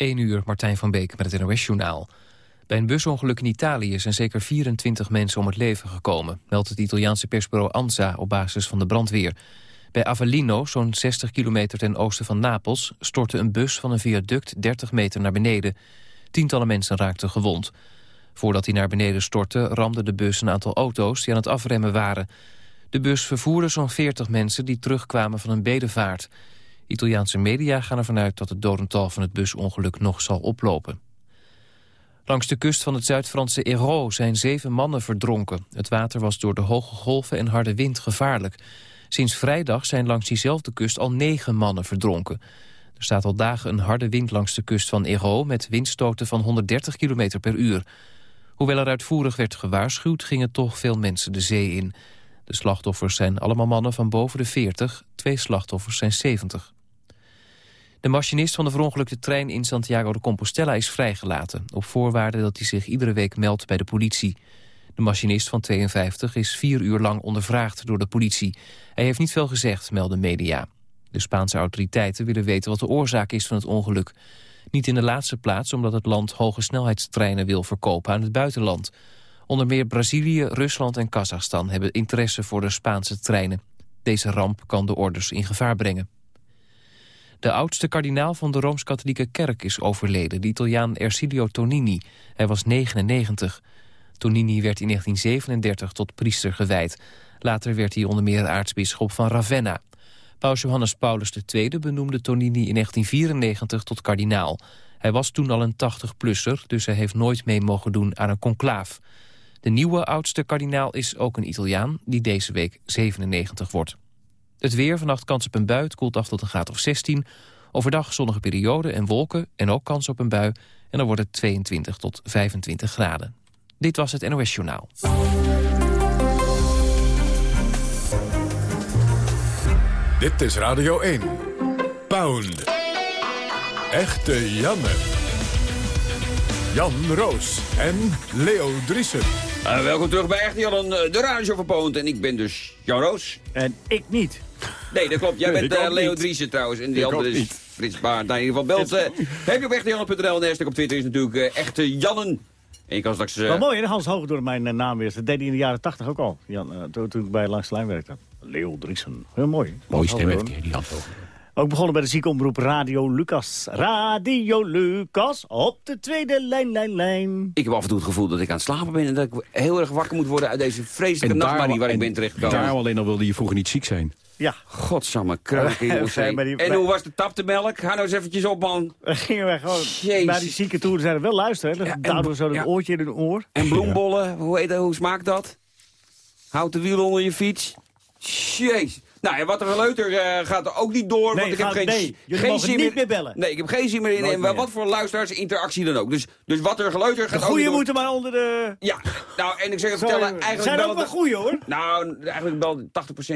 1 uur, Martijn van Beek met het NOS-journaal. Bij een busongeluk in Italië zijn zeker 24 mensen om het leven gekomen... meldt het Italiaanse persbureau ANSA op basis van de brandweer. Bij Avellino, zo'n 60 kilometer ten oosten van Napels... stortte een bus van een viaduct 30 meter naar beneden. Tientallen mensen raakten gewond. Voordat hij naar beneden stortte ramde de bus een aantal auto's... die aan het afremmen waren. De bus vervoerde zo'n 40 mensen die terugkwamen van een bedevaart... Italiaanse media gaan ervan uit dat het dodental van het busongeluk nog zal oplopen. Langs de kust van het Zuid-Franse Hérault zijn zeven mannen verdronken. Het water was door de hoge golven en harde wind gevaarlijk. Sinds vrijdag zijn langs diezelfde kust al negen mannen verdronken. Er staat al dagen een harde wind langs de kust van Hérault... met windstoten van 130 km per uur. Hoewel er uitvoerig werd gewaarschuwd, gingen toch veel mensen de zee in. De slachtoffers zijn allemaal mannen van boven de 40, twee slachtoffers zijn 70. De machinist van de verongelukte trein in Santiago de Compostela is vrijgelaten... op voorwaarde dat hij zich iedere week meldt bij de politie. De machinist van 52 is vier uur lang ondervraagd door de politie. Hij heeft niet veel gezegd, melden media. De Spaanse autoriteiten willen weten wat de oorzaak is van het ongeluk. Niet in de laatste plaats omdat het land hoge snelheidstreinen wil verkopen aan het buitenland. Onder meer Brazilië, Rusland en Kazachstan hebben interesse voor de Spaanse treinen. Deze ramp kan de orders in gevaar brengen. De oudste kardinaal van de Rooms-Katholieke Kerk is overleden, de Italiaan Ercilio Tonini. Hij was 99. Tonini werd in 1937 tot priester gewijd. Later werd hij onder meer aartsbisschop van Ravenna. Paus Johannes Paulus II benoemde Tonini in 1994 tot kardinaal. Hij was toen al een 80-plusser, dus hij heeft nooit mee mogen doen aan een conclaaf. De nieuwe oudste kardinaal is ook een Italiaan, die deze week 97 wordt. Het weer, vannacht kans op een bui, het koelt af tot een graad of 16. Overdag zonnige periode en wolken en ook kans op een bui. En dan wordt het 22 tot 25 graden. Dit was het NOS Journaal. Dit is Radio 1. Pound. Echte Janne. Jan Roos en Leo Driessen. Uh, welkom terug bij Echte Jan, de radio van Pound. En ik ben dus Jan Roos. En ik niet. Nee, dat klopt. Jij bent uh, Leo Driessen trouwens. En die andere is Frits Baard. Nou, in ieder geval belt. Uh, heb je op echtejanne.nl en hashtag op Twitter is natuurlijk uh, Echte Jannen. En je kan straks... Wel mooi, hè? Hans Hoog door mijn naam weer. Dat deed hij in de jaren 80 ook al. Jan, toen, toen ik bij Langs de Lijn werkte. Leo Driessen. Heel mooi. Mooi stem heeft hij, die Hans Hoog. Ook begonnen bij de ziekenomroep Radio Lucas. Radio Lucas op de tweede lijn, lijn, lijn. Ik heb af en toe het gevoel dat ik aan het slapen ben... en dat ik heel erg wakker moet worden uit deze vreselijke nachtmerrie waar ik ben terechtgekomen. Daarom alleen al wilde je vroeger niet ziek zijn. Ja. Godsamme jongens. En hoe was de taptemelk? Ga nou eens eventjes op, man. Gingen we gewoon Jezus. naar die zieke toe. zeiden wel luisteren. Dan ja, we zo een oortje in een oor. En bloembollen, hoe, heet dat, hoe smaakt dat? Houd de wiel onder je fiets. Jezus. Nou, en wat er geleuter uh, gaat er ook niet door. Nee, want ik heb geen, nee, geen zin niet meer bellen. Nee, ik heb geen zin meer in. En wat voor luisteraarsinteractie dan ook. Dus, dus wat er geleuter gaat de goeie moeten maar onder de... Ja, nou, en ik zeg het vertellen... Eigenlijk zijn ook wel goeie, hoor. Nou, eigenlijk belt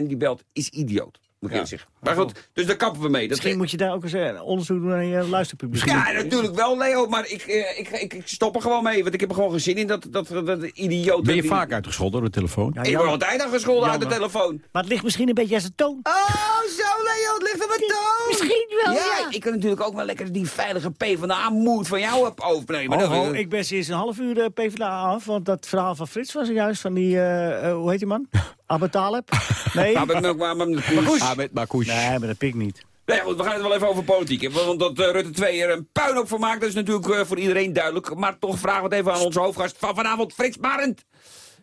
80% die belt is idioot moet ik ja. zeggen. Maar goed, dus daar kappen we mee. Dat Misschien moet je daar ook eens uh, onderzoek doen naar je luisterpubliek. Ja, natuurlijk wel, Leo. Maar ik, uh, ik, ik, ik, stop er gewoon mee. Want ik heb er gewoon geen zin in dat, dat, dat, dat idioot... Ben je vaak uitgescholden door de telefoon? Ja, ik word altijd uitgescholden uit de telefoon. Maar het ligt misschien een beetje aan zijn toon. Oh, zo Leo, het ligt aan mijn toon. Misschien wel, ja. ja. Ik kan natuurlijk ook wel lekker die veilige PvdA-moed van jou op overnemen. Oh, oh, ik ben sinds een half uur de PvdA af. Want dat verhaal van Frits was er juist van die... Uh, hoe heet die man? Abbe Taleb? Nee. Ahmed Makouche. Nee, maar dat pik niet. Nee, goed, we gaan het wel even over politiek. Want dat uh, Rutte 2 er een puinhoop van maakt, dat is natuurlijk uh, voor iedereen duidelijk. Maar toch vragen we het even aan onze hoofdgast van vanavond, Frits Barend.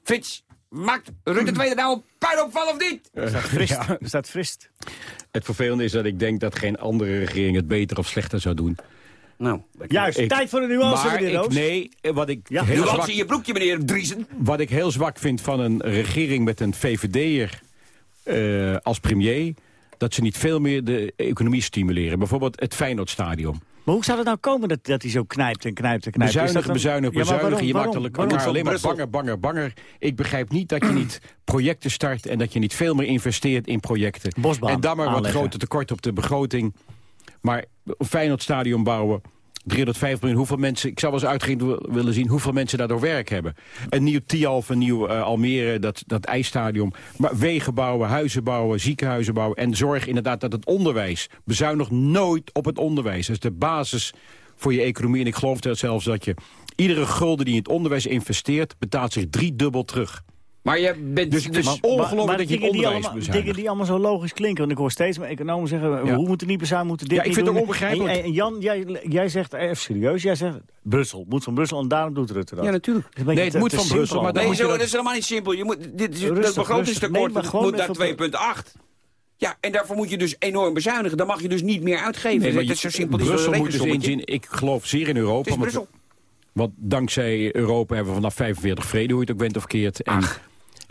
Frits, maakt Rutte 2 er nou een puinhoop van of niet? Uh, staat frist. Ja. staat frist. Het vervelende is dat ik denk dat geen andere regering het beter of slechter zou doen. Nou, Juist, ik, tijd voor de nuance, maar meneer ik, Nee, wat ik ja. heel zwak, in je broekje, meneer Driesen. Wat ik heel zwak vind van een regering met een VVD'er uh, als premier... dat ze niet veel meer de economie stimuleren. Bijvoorbeeld het Feyenoordstadion. Maar hoe zou het nou komen dat, dat hij zo knijpt en knijpt en knijpt? Bezuinigen, bezuinigen, ja, bezuinigen. Je maakt elkaar alleen maar banger, banger, banger. Ik begrijp niet dat je niet projecten start... en dat je niet veel meer investeert in projecten. Bosbaan en dan maar aanleggen. wat groter tekort op de begroting. Maar een Feyenoordstadion bouwen 305 miljoen. Hoeveel mensen, ik zou wel eens uitgerekend willen zien hoeveel mensen daardoor werk hebben. Een nieuw Tialf, een nieuw uh, Almere, dat, dat ijsstadion. Maar wegen bouwen, huizen bouwen, ziekenhuizen bouwen. En zorg inderdaad dat het onderwijs, bezuinig nooit op het onderwijs. Dat is de basis voor je economie. En ik geloof zelfs dat je iedere gulden die in het onderwijs investeert... betaalt zich driedubbel terug. Maar je bent Dus het dus is ongelooflijk dat je het dingen die onderwijs allemaal, bezuinigt. dingen die allemaal zo logisch klinken. Want ik hoor steeds maar economen zeggen, Ja. hoe moeten niet bezuinigen, moeten dit Ja, ik vind het onbegrijpelijk. En, en Jan, jij, jij zegt, even serieus, jij zegt, Brussel, moet van Brussel en daarom doet Rutte dat. Ja, natuurlijk. Nee, het te- moet te van simpel Brussel, maar Nee, zo, dat- dat is helemaal niet simpel. Je moet, dit, Rustig, dat begrotingstekort. Nee, moet naar even 2,8. Ja, en daarvoor moet je dus enorm bezuinigen. Dan mag je dus niet meer uitgeven. Nee, maar dat is zo simpel. Brussel moet dus inzien, ik geloof zeer in Europa. Het is want- Brussel. Want dankzij Europa hebben we vanaf 45 vrede, hoe je het ook bent of keert. En,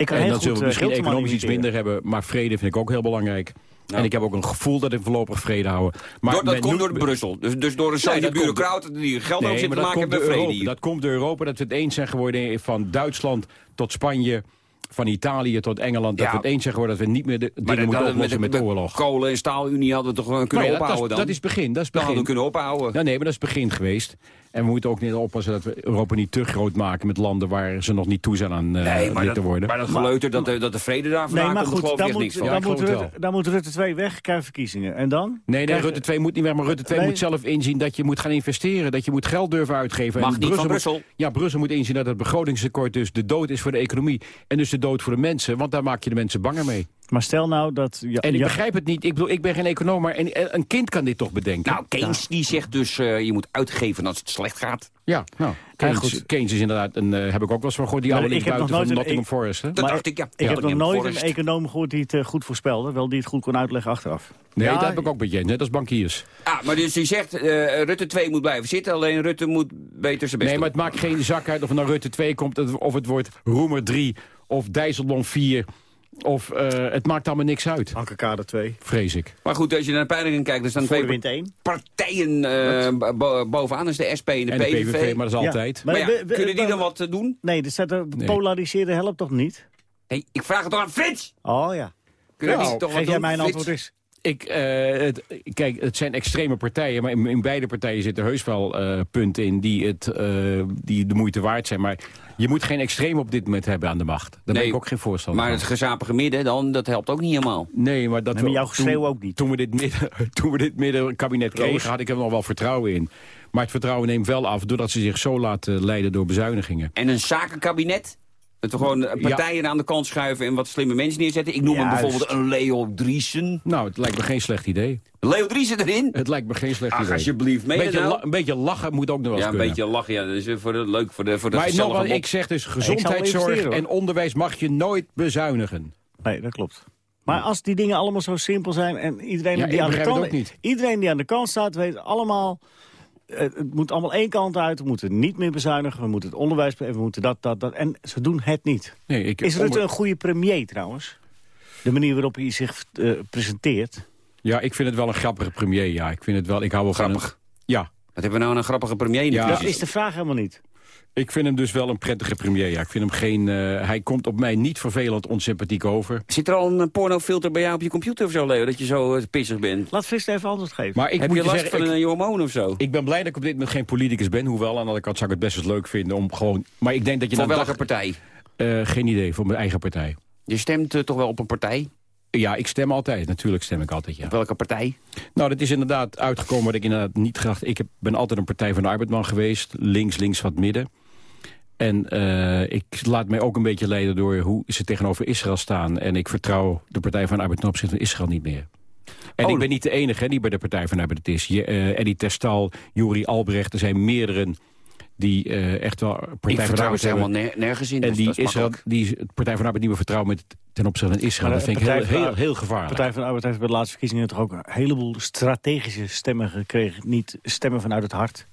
Ik kan en dan zullen we misschien eh, Hilterman economisch iets minder hebben. Maar vrede vind ik ook heel belangrijk. En ik heb ook een gevoel dat we voorlopig vrede houden. Maar Door, dat komt door Brussel. Dus, dus door een Nee, dat komt- bureaucraten die geld Nee, zitten maar te dat maken met door vrede Europa, dat komt door Europa dat we het eens zijn geworden van Duitsland tot Spanje, van Italië tot Engeland. Dat Ja. we het eens zijn geworden dat we niet meer de dingen Maar dat- moeten dat- oplossen met, de oorlog. kolen- en staalunie hadden we toch gewoon kunnen Maar ja, dat, ophouden is, dan? dat is begin. Dat is Dan hadden begin. we kunnen ophouden. Ja, nee, maar dat is het begin geweest. En we moeten ook niet oppassen dat we Europa niet te groot maken met landen waar ze nog niet toe zijn aan eh Nee, maar lid te dat, worden. maar dat geleuter dat, de, dat de vrede daar Nee, vandaan maar komt, goed, daar geloof ik dan moet, niks van. Dan, moet Rutte, dan moet Rutte 2 weg, krijgen verkiezingen. En dan? Nee, nee, Krijg- Rutte 2 moet niet weg, maar Rutte 2 Nee. moet zelf inzien dat je moet gaan investeren. Dat je moet geld durven uitgeven. Mag En niet van moet- Brussel. ja, Brussel moet inzien dat het begrotingstekort dus de dood is voor de economie. En dus de dood voor de mensen, want daar maak je de mensen banger mee. Maar stel nou dat... Ja, En ik ja, begrijp het niet. Ik bedoel, ik ben geen econoom, maar een, een kind kan dit toch bedenken? Nou, Keynes die zegt dus, eh, je moet uitgeven als het slecht gaat. ja, nou, Keynes, goed. Keynes is inderdaad, een, eh, heb ik ook wel eens van gehoord, die oude ik heb nog linksbuiten van nooit een- Nottingham Forest. Hè? Dat dacht ik, ja. ik heb nog nooit Forest. een econoom gehoord die het eh, goed voorspelde. Wel die het goed kon uitleggen achteraf. Nee, Ja, dat heb ik ook met je, net als bankiers. Ah, maar dus die zegt, eh, Rutte 2 moet blijven zitten, alleen Rutte moet beter zijn best Nee, maar het maakt geen zak uit of er nou Rutte 2 komt... of het wordt Roemer 3 of Dijsselbloem 4... of eh, het maakt allemaal niks uit, Anke Kader 2. vrees ik. Maar goed, als je naar de peilingen kijkt, er staan Voor twee wind 1. partijen eh, bo- bovenaan. Dat is de SP en de En de PVV. PVV, maar dat is altijd. Maar ja, we- we- kunnen die dan wat eh, doen? Nee, staat er Nee. polariseerde helpt toch niet? Hey, ik vraag het toch aan Frits! Oh ja. Kunnen Nou, die toch wat Geef jij doen, mij een Frits? antwoord eens. Ik, eh, het, kijk, het zijn extreme partijen, maar in, in beide partijen zitten heus wel eh, punten in die, het, eh, die de moeite waard zijn. Maar je moet geen extreem op dit moment hebben aan de macht. Daar ben Nee, ik ook geen voorstander Maar het van. gezapige midden, dan, dat helpt ook niet helemaal. Nee, maar dat Nee, maar jouw geschreeuw toen, ook niet. Toen we dit midden, toen we dit midden kabinet kregen, had ik er nog wel vertrouwen in. Maar het vertrouwen neemt wel af doordat ze zich zo laten leiden door bezuinigingen. En een zakenkabinet? Dat we gewoon eh, partijen aan de kant schuiven en wat slimme mensen neerzetten. Ik noem hem bijvoorbeeld een Leo Driesen. Nou, het lijkt me geen slecht idee. Leo Driesen erin? Het lijkt me geen slecht Ach, idee. alsjeblieft. Meen Een je beetje, nou? een beetje lachen moet ook nog wel Ja, een kunnen. beetje lachen. Ja, dat is eh, voor de, leuk voor de, voor de Maar gezellige nogmaals, mop. ik zeg dus gezondheidszorg en onderwijs mag je nooit bezuinigen. Nee, dat klopt. Maar als die dingen allemaal zo simpel zijn en iedereen, Ja, die, aan de het kant, iedereen die aan de kant staat weet allemaal... eh, het moet allemaal één kant uit. We moeten niet meer bezuinigen. We moeten het onderwijs... We moeten dat, dat, dat. En ze doen het niet. Nee, ik, Is Rutte onder- een goede premier trouwens? De manier waarop hij zich eh, presenteert. Ja, ik vind het wel een grappige premier. Ja, ik vind het wel. Ik hou wel van Grappig. een- ja, Wat hebben we nou een grappige premier in de Ja. Dat is de vraag helemaal niet. Ik vind hem dus wel een prettige premier. Ja, ik vind hem geen. eh, hij komt op mij niet vervelend onsympathiek over. Zit er al een pornofilter bij jou op je computer of zo, Leo? Dat je zo eh, pissig bent? Laat Frits even antwoord geven. Maar ik Heb moet je je last zeggen, van ik, een jonge moon of zo? ik ben blij dat ik op dit moment geen politicus ben. Hoewel, aan de andere kant zou ik het best wel leuk vinden om gewoon. Maar ik denk dat je Voor welke dag- partij? eh, geen idee voor mijn eigen partij. Je stemt toch wel op een partij? Ja, ik stem altijd. Natuurlijk stem ik altijd, ja. Op welke partij? Nou, dat is inderdaad uitgekomen wat ik inderdaad niet gedacht. Ik heb, ben altijd een Partij van de Arbeidman geweest. Links, links, wat midden. En eh, ik laat mij ook een beetje leiden door hoe ze tegenover Israël staan. En ik vertrouw de Partij van de Arbeid ten opzichte van Israël niet meer. En Oh. ik ben niet de enige hè, die bij de Partij van de Arbeid is. Je, eh, Eddie Testal, Juri Albrecht, er zijn meerdere die eh, echt wel Partij Ik van de vertrouw Arbeid het helemaal ner- nergens in. En dus die, dat is Israël, die de Partij van de Arbeid niet meer vertrouwen met, ten opzichte van Israël. Maar Dat de vind ik heel, de heel, heel gevaarlijk. Partij van de Arbeid heeft bij de laatste verkiezingen toch ook een heleboel strategische stemmen gekregen. Niet stemmen vanuit het hart.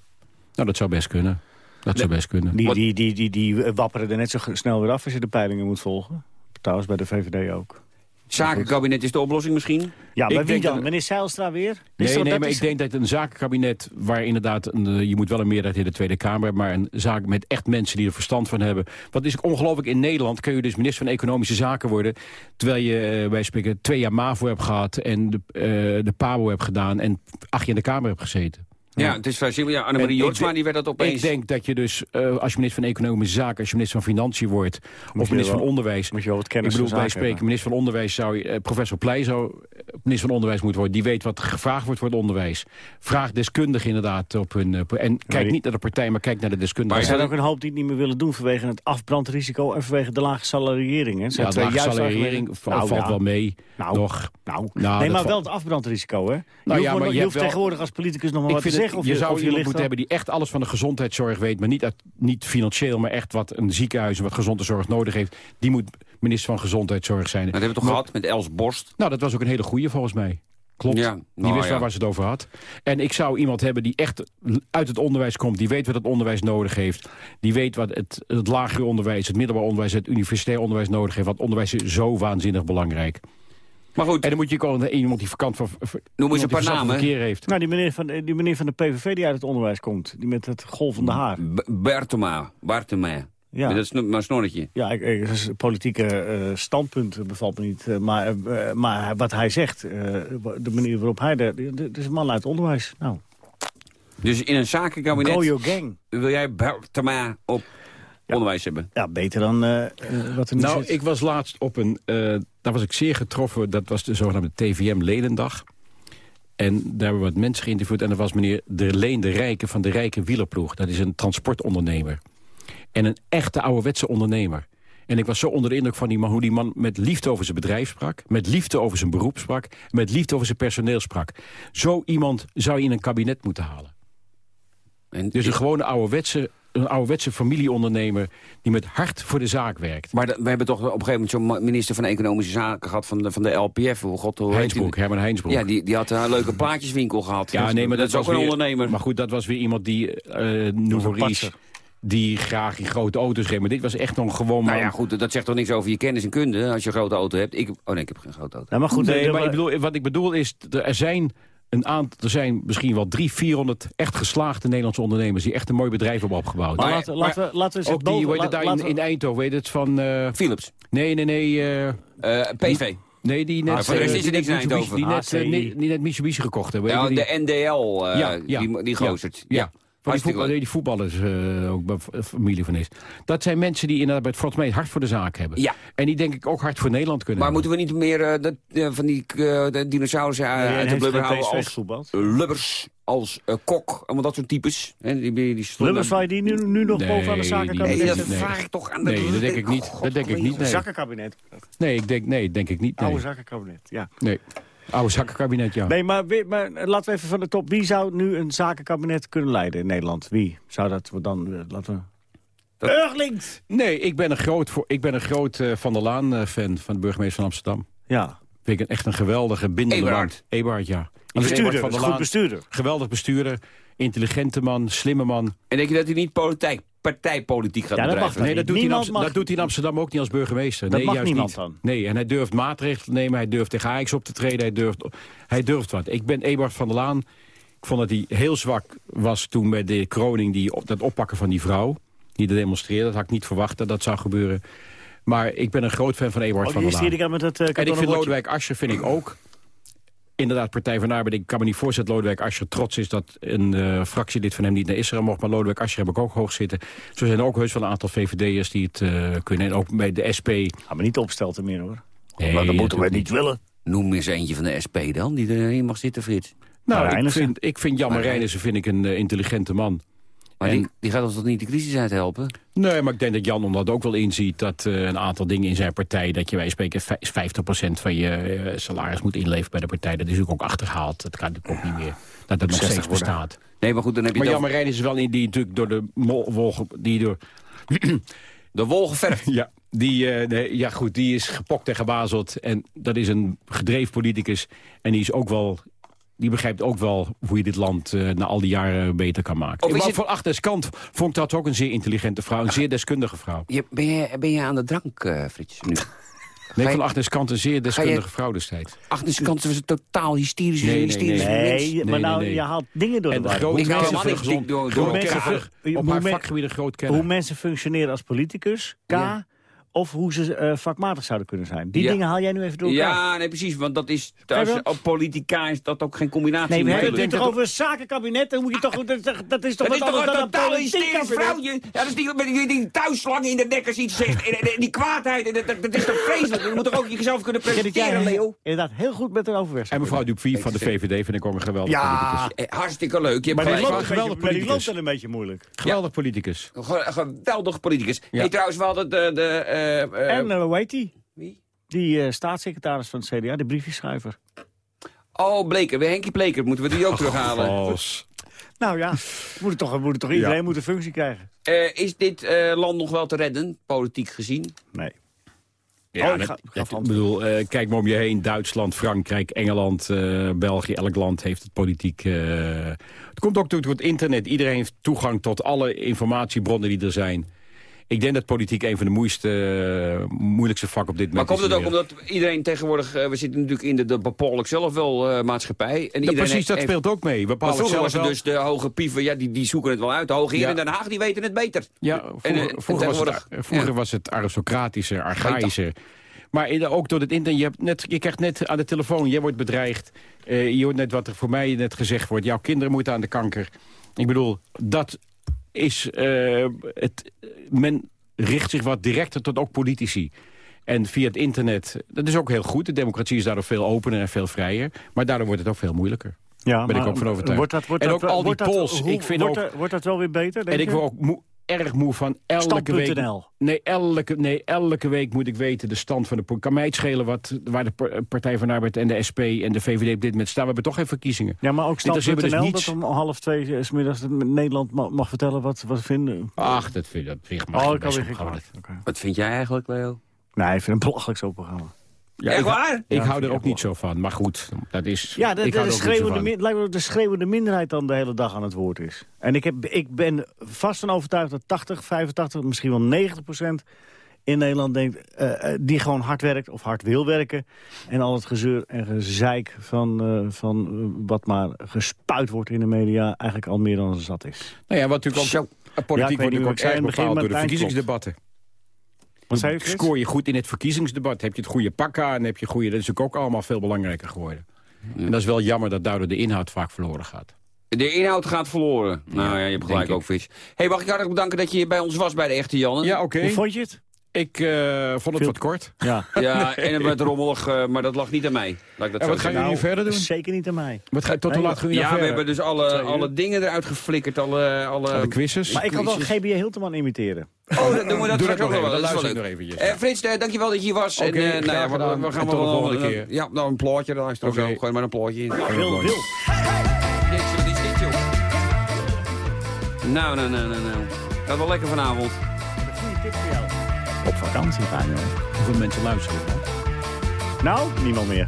Nou, dat zou best kunnen. Dat zou best kunnen. Die, die, die, die, die wapperen er net zo snel weer af als je de peilingen moet volgen. Trouwens bij de VVD ook. Zakenkabinet is de oplossing misschien? Ja, Ik maar wie dan? dat- Meneer Zijlstra weer? Nee, nee maar is- ik denk dat een zakenkabinet waar inderdaad... Een, eh, je moet wel een meerderheid in de Tweede Kamer hebben... maar een zaak met echt mensen die er verstand van hebben. Wat is ongelooflijk in Nederland kun je dus minister van Economische Zaken worden... terwijl je eh, bij spreken twee jaar MAVO hebt gehad... en de, eh, de PABO hebt gedaan en acht jaar in de Kamer hebt gezeten. Ja, het is simpel. Ja, Annemarie Jortsma, die werd dat opeens... Ik denk dat je dus, eh, als je minister van Economische Zaken... als je minister van Financiën wordt, je of minister wel- van Onderwijs... Moet je wel wat Ik bedoel, wij zaken spreken hebben. minister van Onderwijs zou je, eh, professor Pleij zou eh, minister van Onderwijs moeten worden. Die weet wat gevraagd wordt voor het onderwijs. Vraag deskundigen inderdaad op hun... en kijk niet naar de partij, maar kijk naar de Er deskundigen. zijn ook een hoop die het niet meer willen doen vanwege het afbrandrisico en vanwege de lage salariering. Hè. Ja, de juiste salariering Nou, valt ja. wel mee. Nou, nog. Nou, Nou, nee, maar wel het afbrandrisico, hè? Je ja, hoeft, maar maar je je hebt hoeft wel- tegenwoordig als politicus nog maar wat te vind het- zeggen. Of je, je, zou of je iemand moeten hebben die echt alles van de gezondheidszorg weet... maar niet, uit, niet financieel, maar echt wat een ziekenhuis... en wat gezondheidszorg nodig heeft. Die moet minister van Gezondheidszorg zijn. Dat hebben we toch Maar- gehad met Els Borst? Nou, dat was ook een hele goede volgens mij. Klopt. Ja, die nou wist ja. wel waar ze het over had. En ik zou iemand hebben die echt uit het onderwijs komt. Die weet wat het onderwijs nodig heeft. Die weet wat het, het lagere onderwijs, het middelbaar onderwijs... het universitair onderwijs nodig heeft. Want onderwijs is zo waanzinnig belangrijk. Maar goed, En dan moet je ook iemand die vakant van, Noem eens een paar namen. verkeer heeft. Nou, die meneer, van, die meneer van de PVV die uit het onderwijs komt. Die met het golvende haar. B- Bertema, Bartema. Ja. Met dat sno- maar snorretje. Ja, ik, ik, politieke eh, standpunt bevalt me niet. eh, maar, eh, maar wat hij zegt, eh, de manier waarop hij... de- Het is een man uit het onderwijs. Nou, Dus in een zakenkabinet go your gang. wil jij Bertema op onderwijs hebben. Ja, beter dan eh, eh, wat er nu Nou, zit. ik was laatst op een... eh, daar was ik zeer getroffen. Dat was de zogenaamde TVM-ledendag. En daar hebben we wat mensen geïnterviewd. En dat was meneer De Leen de Rijke van de Rijke Wielerploeg. Dat is een transportondernemer. En een echte ouderwetse ondernemer. En ik was zo onder de indruk van die man, hoe die man met liefde over zijn bedrijf sprak. Met liefde over zijn beroep sprak. Met liefde over zijn personeel sprak. Zo iemand zou je in een kabinet moeten halen. En, Dus een gewone ouderwetse, een ouderwetse familieondernemer... die met hart voor de zaak werkt. maar we hebben toch op een gegeven moment zo'n minister van Economische Zaken gehad van de, van de LPF. Hoe god, hoe heet Heinsbroek, die? Herman Heinsbroek. Ja, die, die had een leuke plaatjeswinkel gehad. Ja, nee, maar dat, is ook een ondernemer. Maar goed, dat was weer iemand die, eh Nouveau Riche, patser. die graag in grote auto's reed. Maar dit was echt nog gewoon man. nou ja, goed, dat zegt toch niks over je kennis en kunde als je een grote auto hebt. Ik, oh nee, ik heb geen grote auto. Nou, maar goed, nee, eh, maar ik bedoel, wat ik bedoel is, er zijn een aantal, er zijn misschien wel drie, 400 echt geslaagde Nederlandse ondernemers die echt een mooi bedrijf hebben opgebouwd. maar Maar- laten, laten, we, laten we eens ook die, boven- hoe heet het daar in, laten Eindhoven, weet het van... eh, Philips. nee, nee, nee. eh, Eh, PSV. nee, die net... Ah, voor de rest is er die niks net in Die net, die Mitsubishi gekocht hebben. Ja, Weet je die- de NDL, eh, Ja, ja, die, die ja. gozert. Ja. Van die, voetbal, voetballers eh, ook bij v- familie van is. Dat zijn mensen die inderdaad bij het volgens mij het hart voor de zaak hebben. Ja. En die denk ik ook hard voor Nederland kunnen Maar hebben. moeten we niet meer eh, dat, eh, van die eh, dinosaurussen uh, uit de blubber houden als gevoetbald. Lubbers, als eh, Kok, allemaal dat soort types. Hè, die, die, Lubbers, zou je die nu, nu nog Nee, bovenaan de zakenkabinet Nee, dat? Nee. vraag ik toch aan de... Nee, dat denk ik niet. Dat denk ik niet, nee. Zakkenkabinet. Nee, ik denk, nee, denk ik niet. Nee. Oude zakkenkabinet, ja. nee. Oude zakkenkabinet, ja. Nee, maar, maar eh, laten we even van de top. Wie zou nu een zakenkabinet kunnen leiden in Nederland? Wie zou dat dan... eh, laten we... Dat- Eurlings! Nee, ik ben een groot, voor, ik ben een groot eh, Van der Laan-fan van de burgemeester van Amsterdam. Ja, Vind ik een- echt een geweldige bindende Eberhard. ja. een bestuurder, van goed bestuurder. geweldig bestuurder, intelligente man, slimme man. En denk je dat hij niet politiek, partijpolitiek gaat Ja, dat mag bedrijven? Nee, dat doet, hij Niemand mag- dat doet hij in Amsterdam ook niet als burgemeester. Dat nee, mag juist niemand niet. dan. Nee, en hij durft maatregelen te nemen. Hij durft tegen Ajax op te treden. Hij durft, hij durft wat. Ik ben Eberhard van der Laan. Ik vond dat hij heel zwak was toen met de kroning... Die, op- dat oppakken van die vrouw. Die de demonstreerde. Dat had ik niet verwacht dat dat zou gebeuren. Maar ik ben een groot fan van Eberhard Oh, van der Laan. die met het uh, En ik vind Lodewijk Asscher vind ik ook... Inderdaad, Partij van de Arbeid. Ik kan me niet voorstellen dat Lodewijk Asscher trots is... dat een eh, fractielid van hem niet naar Israël mocht. Maar Lodewijk Asscher heb ik ook hoog zitten. Zo zijn er ook heus wel een aantal VVD'ers die het eh, kunnen. En ook bij de SP. Ga me niet opstelten meer, hoor. Nee, maar dat moeten we niet willen. Noem eens eentje van de SP dan, die erin mag zitten, Frits. Nou, ik vind, ik vind Jan Marijnissen vind ik een eh, intelligente man. Maar En- die, die gaat ons toch niet de crisis uithelpen? Nee, maar ik denk dat Jan omdat ook wel inziet dat eh, een aantal dingen in zijn partij... dat je wij spreken vij- 50% van je eh, salaris moet inleveren bij de partij. Dat is natuurlijk ook achtergehaald. Dat kan natuurlijk ook niet meer. Dat dat nog 60 steeds worden. bestaat. Nee, maar goed, dan heb je Maar Jan Marijnissen is wel in die natuurlijk door de mol, wol- die door de wol geverfd. Ja, die, eh, nee, ja goed, die is gepokt en gebazeld. En dat is een gedreven politicus. En die is ook wel... Die begrijpt ook wel hoe je dit land eh, na al die jaren beter kan maken. Of is Maar het- Van Achters kant vond ik dat ook een zeer intelligente vrouw. Een zeer deskundige vrouw. Je, ben, je, ben je aan de drank, eh, Frits, nu? Nee, je- Van Achters kant een zeer deskundige vrouw destijds. Achter kant was het totaal hysterisch. Nee, nee, hysterisch nee. mens. Nee, maar nou, nee. je haalt dingen door de En de war. dik gezond. door- groot door Op haar vakgebieden groot Hoe mensen functioneren als politicus. K. Ja. Of hoe ze eh, vakmatig zouden kunnen zijn. Die Ja. dingen haal jij nu even door elkaar. Ja, nee, precies. Want dat is, als, op politica is dat ook geen combinatie. Nee, we hebben het nu toch over een zakenkabinet. Dan moet je toch, dat, dat is toch Dat is wat toch een dan totaal hysterisch? Ja, dat is die, met die, die thuisslangen in de nekkers iets zegt. En, en- en die kwaadheid, en dat, dat, is toch vreselijk? Je moet toch ook jezelf kunnen presenteren, Leo? inderdaad heel goed met een overweg. En mevrouw Dupuy van de VVD vind ik ook een geweldig Ja, politicus. Eh, hartstikke leuk. Je hebt maar die gelijk. loopt, een geweldig beetje, maar die politicus. loopt wel een beetje moeilijk. Geweldig politicus. Ge- Geweldig politicus. Ja. Hey, trouwens, we hadden de... eh, eh, en eh, hoe heet die? wie? Die eh, staatssecretaris van het CDA, de briefjeschrijver. Oh, Bleker. Weer Henkie Bleker. Moeten we die ook terughalen? Als. Nou ja, moet het toch, moet het toch iedereen moet een functie krijgen? Eh, is dit eh, land nog wel te redden, politiek gezien? Nee. Ja, Oh, ik ga- ga bedoel, eh, kijk maar om je heen. Duitsland, Frankrijk, Engeland, eh, België. Elk land heeft het politiek... eh, het komt ook door het internet. Iedereen heeft toegang tot alle informatiebronnen die er zijn. Ik denk dat politiek een van de moeiste, eh, moeilijkste vakken op dit Maar moment komt het is. ook omdat iedereen tegenwoordig... eh, we zitten natuurlijk in de, de bepaaldelijk zelf wel eh, maatschappij. En Ja, iedereen precies, dat speelt ook mee. We Maar vroeger was het dus de hoge pieven, ja, die, die zoeken het wel uit. De hoge heren Ja. in Den Haag, die weten het beter. Ja, vroeger, was, het, aristocratischer, archaïscher. Maar ook door het internet, je, hebt net, je krijgt net aan de telefoon, jij wordt bedreigd. Je hoort net wat er voor mij net gezegd wordt. Jouw kinderen moeten aan de kanker. Ik bedoel, dat is... eh, het, men richt zich wat directer tot ook politici. En via het internet, dat is ook heel goed. De democratie is daardoor veel opener en veel vrijer. Maar daardoor wordt het ook veel moeilijker. Ja, Ben ik maar ook van overtuigd. Wordt dat, wordt En dat ook wel- al die dat- polls, ik vind wordt, ook- dat, wordt dat wel weer beter, denk En ik word ook erg moe van elke week... Stand.nl. Nee elke, nee, elke week moet ik weten de stand van de... Kan mij het schelen wat, waar de Partij van de Arbeid en de SP en de VVD op dit moment staan. We hebben toch geen verkiezingen. Ja, maar ook me dus stand.nl, niets. dat om half twee is middags Nederland ma- mag vertellen wat, wat ze vinden. Ach, dat vind dat vind ik mag Oh, ik best gekwaad. gewoon. Oké. Wat vind jij eigenlijk, Leo? Nee, ik vind het een belachelijk zo'n programma. Ja, Echt ik, waar? Ik Ja, hou er ook niet zo van. Maar goed, dat is... Ja, de, de, de, schreeuwende, lijkt me dat de schreeuwende minderheid dan de hele dag aan het woord is. En ik, heb, ik ben vast van overtuigd dat 80, 85, misschien wel 90 procent in Nederland denkt... eh, eh, die gewoon hard werkt of hard wil werken. En al het gezeur en gezeik van, eh, van wat maar gespuit wordt in de media... eigenlijk al meer dan zat is. Nou ja, wat natuurlijk ook... Ja, ik Politiek wordt ook bepaald door de verkiezingsdebatten. Wat? Scoor je goed in het verkiezingsdebat, heb je het goede pak aan... heb je goede, dat is natuurlijk ook allemaal veel belangrijker geworden. En dat is wel jammer dat daardoor de inhoud vaak verloren gaat. De inhoud gaat verloren. nou ja, je hebt gelijk ook, Vis. hey, mag ik hartelijk bedanken dat je bij ons was bij de echte Janne? Ja, oké. Hoe vond je het? Ik eh, vond het Veel- wat kort. Ja. Ja, en het werd rommelig, eh, maar dat lag niet aan mij. Laat ik dat En wat gaan jullie verder doen? Zeker niet aan mij. Wat ga, tot hoe laat gaan jullie Ja, we hebben dus alle, alle dingen eruit geflikkerd. Alle, alle... Alle quizzes? Maar ik kan wel. GB Hilteman imiteren. Oh, dan doen we dat Doe straks dat ook nog wel. Dat is wel luister ik leuk. nog eventjes. Eh, Frits, eh, dankjewel dat je hier was. Oké, en, eh, nou ja, we, gaan wel tot de volgende keer. Ja, nou een plaatje, dan ook zo. Gooi maar een plaatje in. Wil? Nou, nou, nou, nou, nou. Gaat wel lekker vanavond. Op vakantie gaan, joh. Hoeveel mensen luisteren? Nou, niemand meer.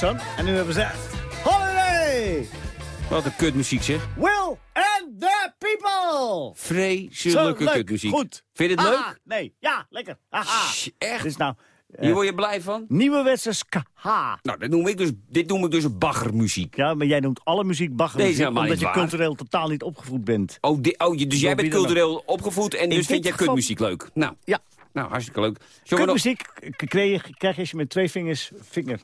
Morning Sun. En nu hebben ze Holiday! Wat een kutmuziek zeg. Will and the people! Vreselijke kutmuziek. Goed. Vind je het leuk? Nee, ja, lekker. Haha. Echt? Dit is nou eh, Hier word je blij van? nieuwerwetse ska. Nou, dit noem ik dus, dit noem ik dus baggermuziek. Ja, maar jij noemt alle muziek bagger Deze is helemaal omdat je waar. cultureel totaal niet opgevoed bent. Oh, di- oh dus jij bent ook. cultureel opgevoed en dus vind jij kutmuziek leuk. Nou, Ja, nou hartstikke leuk. Zullen we nog... kutmuziek krijg je, krijg je als je met twee vingers vinger.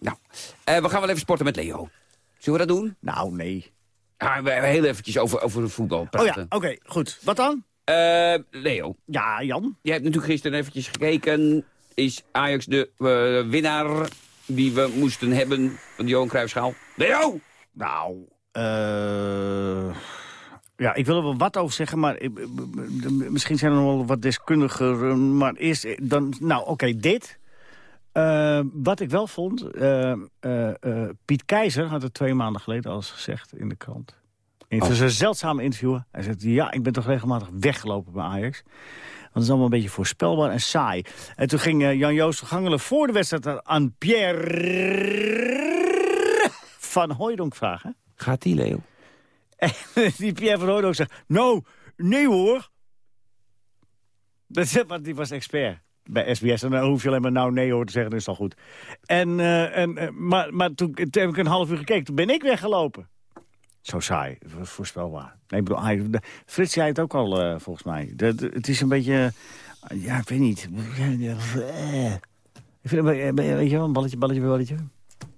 Nou. Eh, we gaan wel even sporten met Leo. Zullen we dat doen? Nou, nee. Ah, we heel eventjes over, over voetbal Oh praten. ja, oké, goed. Wat dan? Eh, Leo, Ja, Jan. jij hebt natuurlijk gisteren eventjes gekeken. Is Ajax de eh, winnaar die we moesten hebben van de Johan Cruijffschaal? Leo! Nou, eh... Ja, ik wil er wel wat over zeggen, maar misschien zijn er nog wel wat deskundiger. Maar eerst dan... Nou, oké, dit. Eh, wat ik wel vond... eh, eh, eh, Piet Keizer had het twee maanden geleden al eens gezegd in de krant. In Oh. zijn zeldzame interview. Hij zegt, ja, ik ben toch regelmatig weggelopen bij Ajax. Want het is allemaal een beetje voorspelbaar en saai. En toen ging eh, Jan-Joost Gangelen voor de wedstrijd aan Pierre van Hooijdonk vragen. Gaat die, Leo? En die Pierre van Hooydonk zegt, nou, nee hoor. Dat is, want die was expert bij SBS. En dan hoef je alleen maar nou nee hoor te zeggen, dat is al goed. En, eh, en, eh, maar maar toen, toen heb ik een half uur gekeken, toen ben ik weggelopen. Zo saai, vo- voorspelbaar. Nee, ik bedoel, hij, de- Frits zei het ook al, eh, volgens mij. De- de- het is een beetje, ja, ik weet niet. Ik vind het, een beetje- weet je wel, een balletje, balletje, balletje.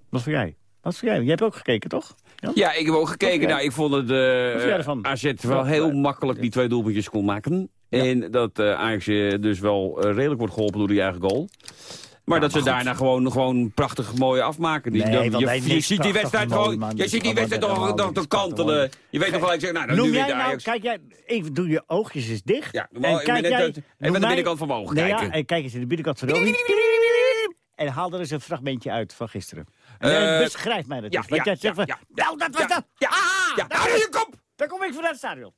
Wat voor jij? Wat voor jij? Jij hebt ook gekeken, toch? Ja? Ja, ik heb ook gekeken. Nou, ik vond het uh? AZ wel heel makkelijk die twee doelpuntjes kon maken. En dat eh Ajax dus wel eh, redelijk wordt geholpen door die eigen goal. Maar dat ze goed. daarna gewoon, gewoon prachtig mooi afmaken. Die, Nee, dan- je, ziet die wedstrijd gewoon. man. Je ziet die wedstrijd toch, toch, kantelen. Je weet toch gelijk zeggen, nou, dan Noem nu jij nou, kijk jij, even doe je oogjes eens dicht. Ja, maar even net- even noem aan de binnenkant van mijn ogen nee, kijken. Ja, en kijk eens in de binnenkant van de ogen. En haal er eens een fragmentje uit van gisteren. Eh, En beschrijf mij dat ja, eens. Want ja, jij zegt ja, van, ja. nou, dat was Ja, dat. ja, Ah, ja, daar, hou je kop! daar kom ik vanuit het stadion.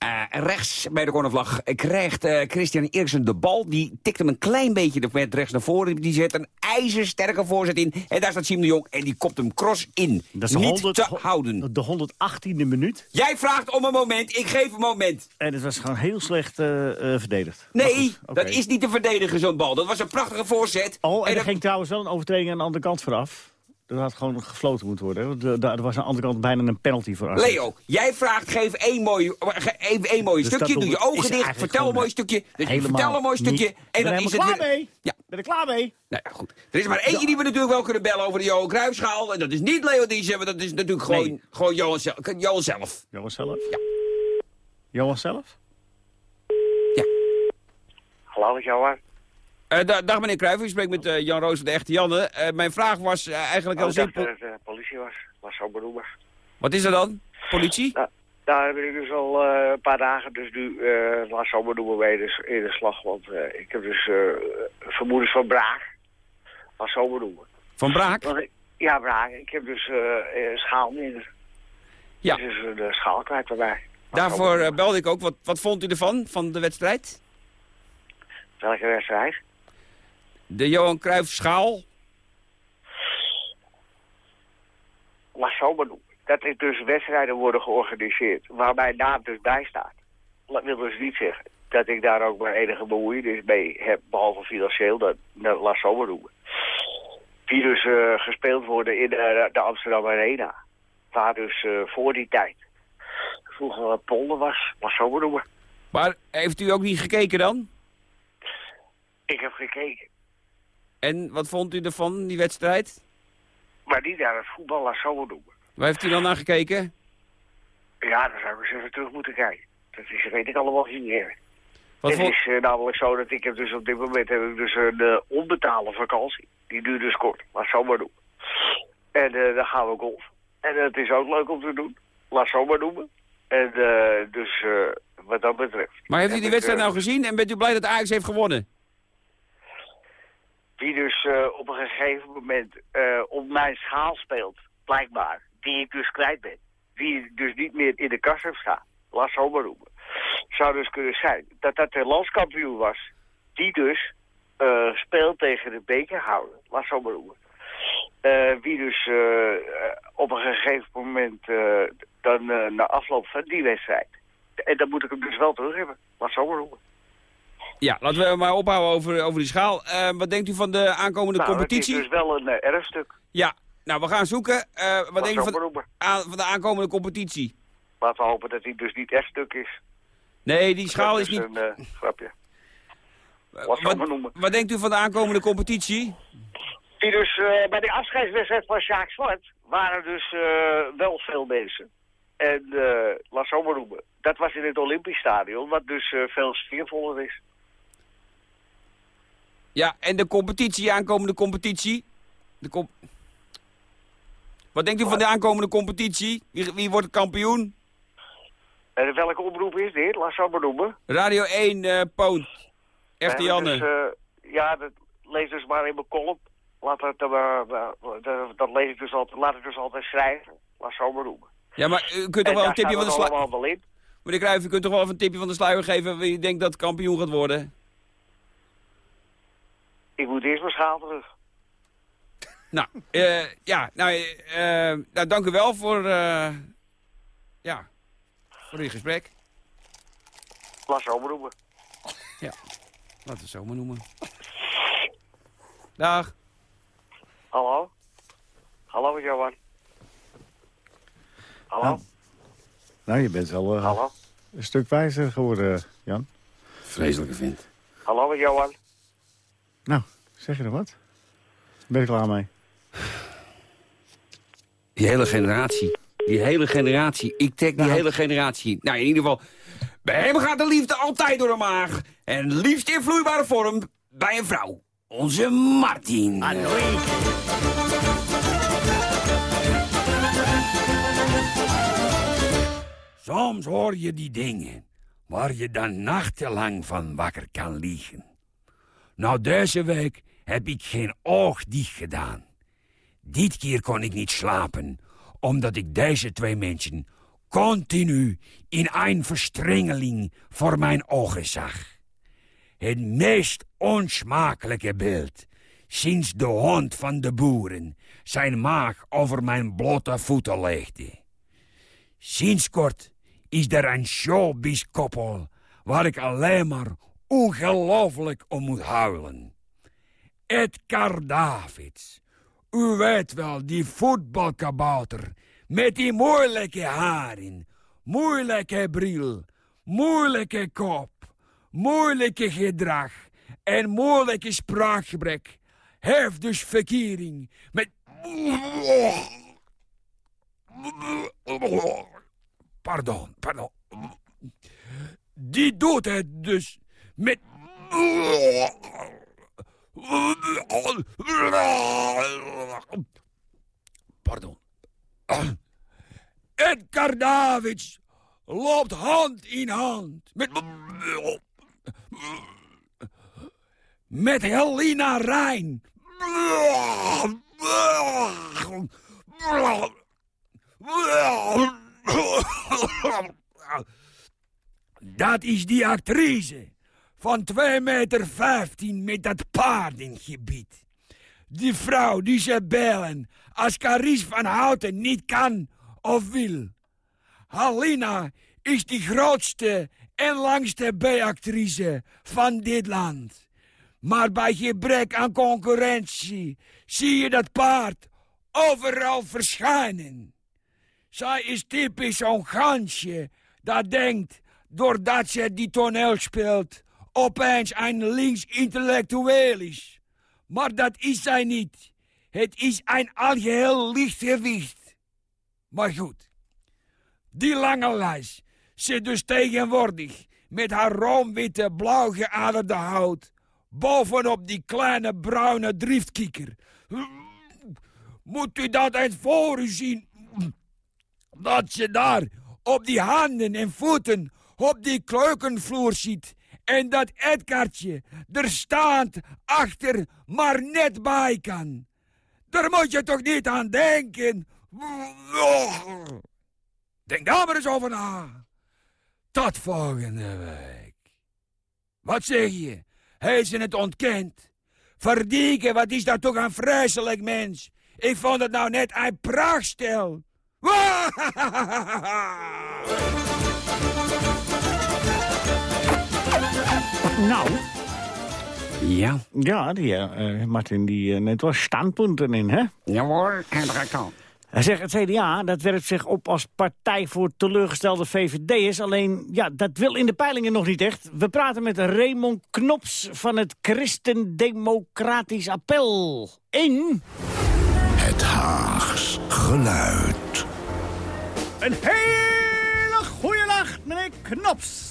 Eh, rechts bij de cornervlag krijgt eh, Christian Eriksen de bal. Die tikt hem een klein beetje de met rechts naar voren. Die zet een ijzersterke voorzet in. En daar staat Siem de Jong en die kopt hem cross in. Dat is Niet 100, te houden. de 118e minuut. Jij vraagt om een moment, ik geef een moment. En het was gewoon heel slecht eh, verdedigd. Nee, goed, dat is niet te verdedigen zo'n bal. Dat was een prachtige voorzet. Oh, en, er dat- ging trouwens wel een overtreding aan de andere kant vooraf. Dat had gewoon gefloten moeten worden. hè. Want er- daar- was aan de andere kant bijna een penalty voor. Leo, jij vraagt, geef één mooi, ge- even één mooi Dus stukje. Doe je ogen dicht, vertel een gewoon mooi stukje. Dus vertel een mooi stukje. niet. En ben dan er is helemaal het klaar weer- mee. Ja. Ben er klaar mee? Nou ja, goed. Er is maar eentje die we natuurlijk wel kunnen bellen over de Johan Cruijffschaal. En dat is niet Leo Diesje, maar dat is natuurlijk gewoon, Nee. gewoon Johan, zelf, Johan zelf. Johan zelf? Ja. Johan zelf? Hallo, met Johan. Eh, da- dag meneer Cruijff, ik spreek met eh, Jan Roos van de Echte Janne. Eh, mijn vraag was eigenlijk Oh, heel ik dacht simpel. dat het politie was. Was zo benoemen. Wat is er dan? Politie? Nou, daar ben ik dus al een paar dagen, dus nu uh, laat zo benoemen bij de, in de slag. Want ik heb dus vermoedens van braak. Laat zo benoemen. Van Braak? Want ja, braak. Ik heb dus schaal minder. Ja. Dus is de schaal kwijt bij mij. Daarvoor belde ik ook. Wat, wat vond u ervan, van de wedstrijd? Welke wedstrijd? De Johan Cruijffschaal? Laat zo benoemen. Dat er dus wedstrijden worden georganiseerd waar mijn naam dus bij staat. Dat wil dus niet zeggen dat ik daar ook maar enige bemoeienis mee heb, behalve financieel, dat, dat laat zo benoemen. Die dus eh, gespeeld worden in de, de Amsterdam Arena. Waar dus eh, voor die tijd vroeger een polder was, laat zo benoemen. Maar heeft u ook niet gekeken dan? Ik heb gekeken. En wat vond u ervan, die wedstrijd? Maar niet naar het voetbal, laat zo benoemen. Waar heeft u dan naar gekeken? Ja, dan zou ik eens even terug moeten kijken. Dat is, weet ik allemaal niet meer. Wat het is eh, namelijk zo dat ik heb dus op dit moment heb ik dus een eh, onbetaalde vakantie. Die duurt dus kort, laat zo maar doen. En eh, dan gaan we golf. En het is ook leuk om te doen, laat zo maar noemen. En dus wat dat betreft. Maar heeft u die wedstrijd nou gezien en bent u blij dat Ajax heeft gewonnen? Die dus eh, op een gegeven moment eh, op mijn schaal speelt, blijkbaar. Die ik dus kwijt ben. Die dus niet meer in de kast heb staan. Laat zo maar noemen. Zou dus kunnen zijn dat dat de landskampioen was. Die dus eh, speelt tegen de bekerhouder, laat zo maar. Eh, wie dus op een gegeven moment dan na afloop van die wedstrijd. En dan moet ik hem dus wel terug hebben, laat zo maar noemen. Ja, laten we maar ophouden over, over die schaal. Eh, wat denkt u van de aankomende Nou, competitie? het is dus wel een eh, erfstuk, Ja, nou, we gaan zoeken. Eh, wat laat denk zo je maar van, noemen. aan- van de aankomende competitie? Laten we hopen dat hij dus niet erfstuk is. Nee, die schaal Dat is niet... een grapje. Wat, noemen. wat denkt u van de aankomende competitie? Die dus bij de afscheidswedstrijd van Sjaak Zwart waren dus wel veel mensen. En eh laat zo maar noemen. Dat was in het Olympisch Stadion, wat dus veel sfeervoller is. Ja, en de competitie, aankomende competitie? De com- Wat denkt u van de aankomende competitie? Wie, wie wordt kampioen? En welke omroep is dit? Laat zo maar noemen. Radio 1, eh Poont. Hebben Janne. Dus, eh, ja, dat lees dus maar in mijn column. Laat dat, eh, eh, dat, dat lees ik dus altijd, laat ik dus altijd schrijven. Laat zo maar noemen. Ja, maar u kunt toch wel een tipje van de het sluier... Meneer Cruijff, u kunt toch wel even een tipje van de sluier geven wie denkt dat kampioen gaat worden? Ik moet eerst mijn schaal terug. Nou, eh, ja, nou, eh, nou, dank u wel voor, eh, ja, voor dit gesprek. Laat zo maar noemen. Ja, laten we het zo maar noemen. Dag. Hallo? Hallo, Johan. Hallo? Nou, Nou, je bent wel Hallo? een stuk wijzer geworden, Jan. Vreselijke vind. Hallo, Johan. Nou, zeg je nog wat? Ben je klaar mee? Die hele generatie. Die hele generatie. Ik tag die hele generatie. Nou, in ieder geval... Bij hem gaat de liefde altijd door de maag. En liefst in vloeibare vorm bij een vrouw. Onze Martin. Soms hoor je die dingen waar je dan nachtenlang van wakker kan liggen. Nou, deze week heb ik geen oog dicht gedaan. Dit keer kon ik niet slapen, omdat ik deze twee mensen continu in een verstrengeling voor mijn ogen zag. Het meest onsmakelijke beeld sinds de hond van de boeren zijn maag over mijn blote voeten legde. Sinds kort is er een showbiz-koppel waar ik alleen maar ongelooflijk om moet huilen. Edgar Davids. U weet wel, die voetbalkabouter met die moeilijke haren, moeilijke bril, moeilijke kop, moeilijke gedrag en moeilijke spraakgebrek heeft dus verkering met... Pardon, pardon. Die doet het dus met... Pardon. Edgar Davids loopt hand in hand met... Met Helena Rijn. Dat is die actrice van 2 meter 15 met dat paardengebied. Die vrouw die ze bellen als Caries van Houten niet kan of wil. Halina is de grootste en langste B-actrice van dit land. Maar bij gebrek aan concurrentie zie je dat paard overal verschijnen. Zij is typisch zo'n gansje dat denkt, doordat ze die toneel speelt, opeens een links-intellectueel is. Maar dat is zij niet. Het is een algeheel lichtgewicht. Maar goed, die lange lijst zit dus tegenwoordig met haar roomwitte blauw geaderde hout bovenop die kleine bruine driftkieker. Moet u dat eens voor u zien? Dat ze daar op die handen en voeten op die kleukenvloer zit. En dat Edgartje er staand achter maar net bij kan. Daar moet je toch niet aan denken? Denk daar maar eens over na. Tot volgende week. Wat zeg je? Hij ze het ontkend? Verdieken, wat is dat toch een vreselijk mens. Ik vond het nou net een prachtstel. Nou, Ja. ja, die, eh, Martin, die eh, neemt wel standpunten in, hè? Ja hoor, Hendrik al. Hij zegt, het CDA, dat werpt zich op als partij voor teleurgestelde VVD'ers. Alleen, ja, dat wil in de peilingen nog niet echt. We praten met Raymond Knops van het Christendemocratisch Appel. In... Het Haags geluid. Een hele goede nacht, meneer Knops.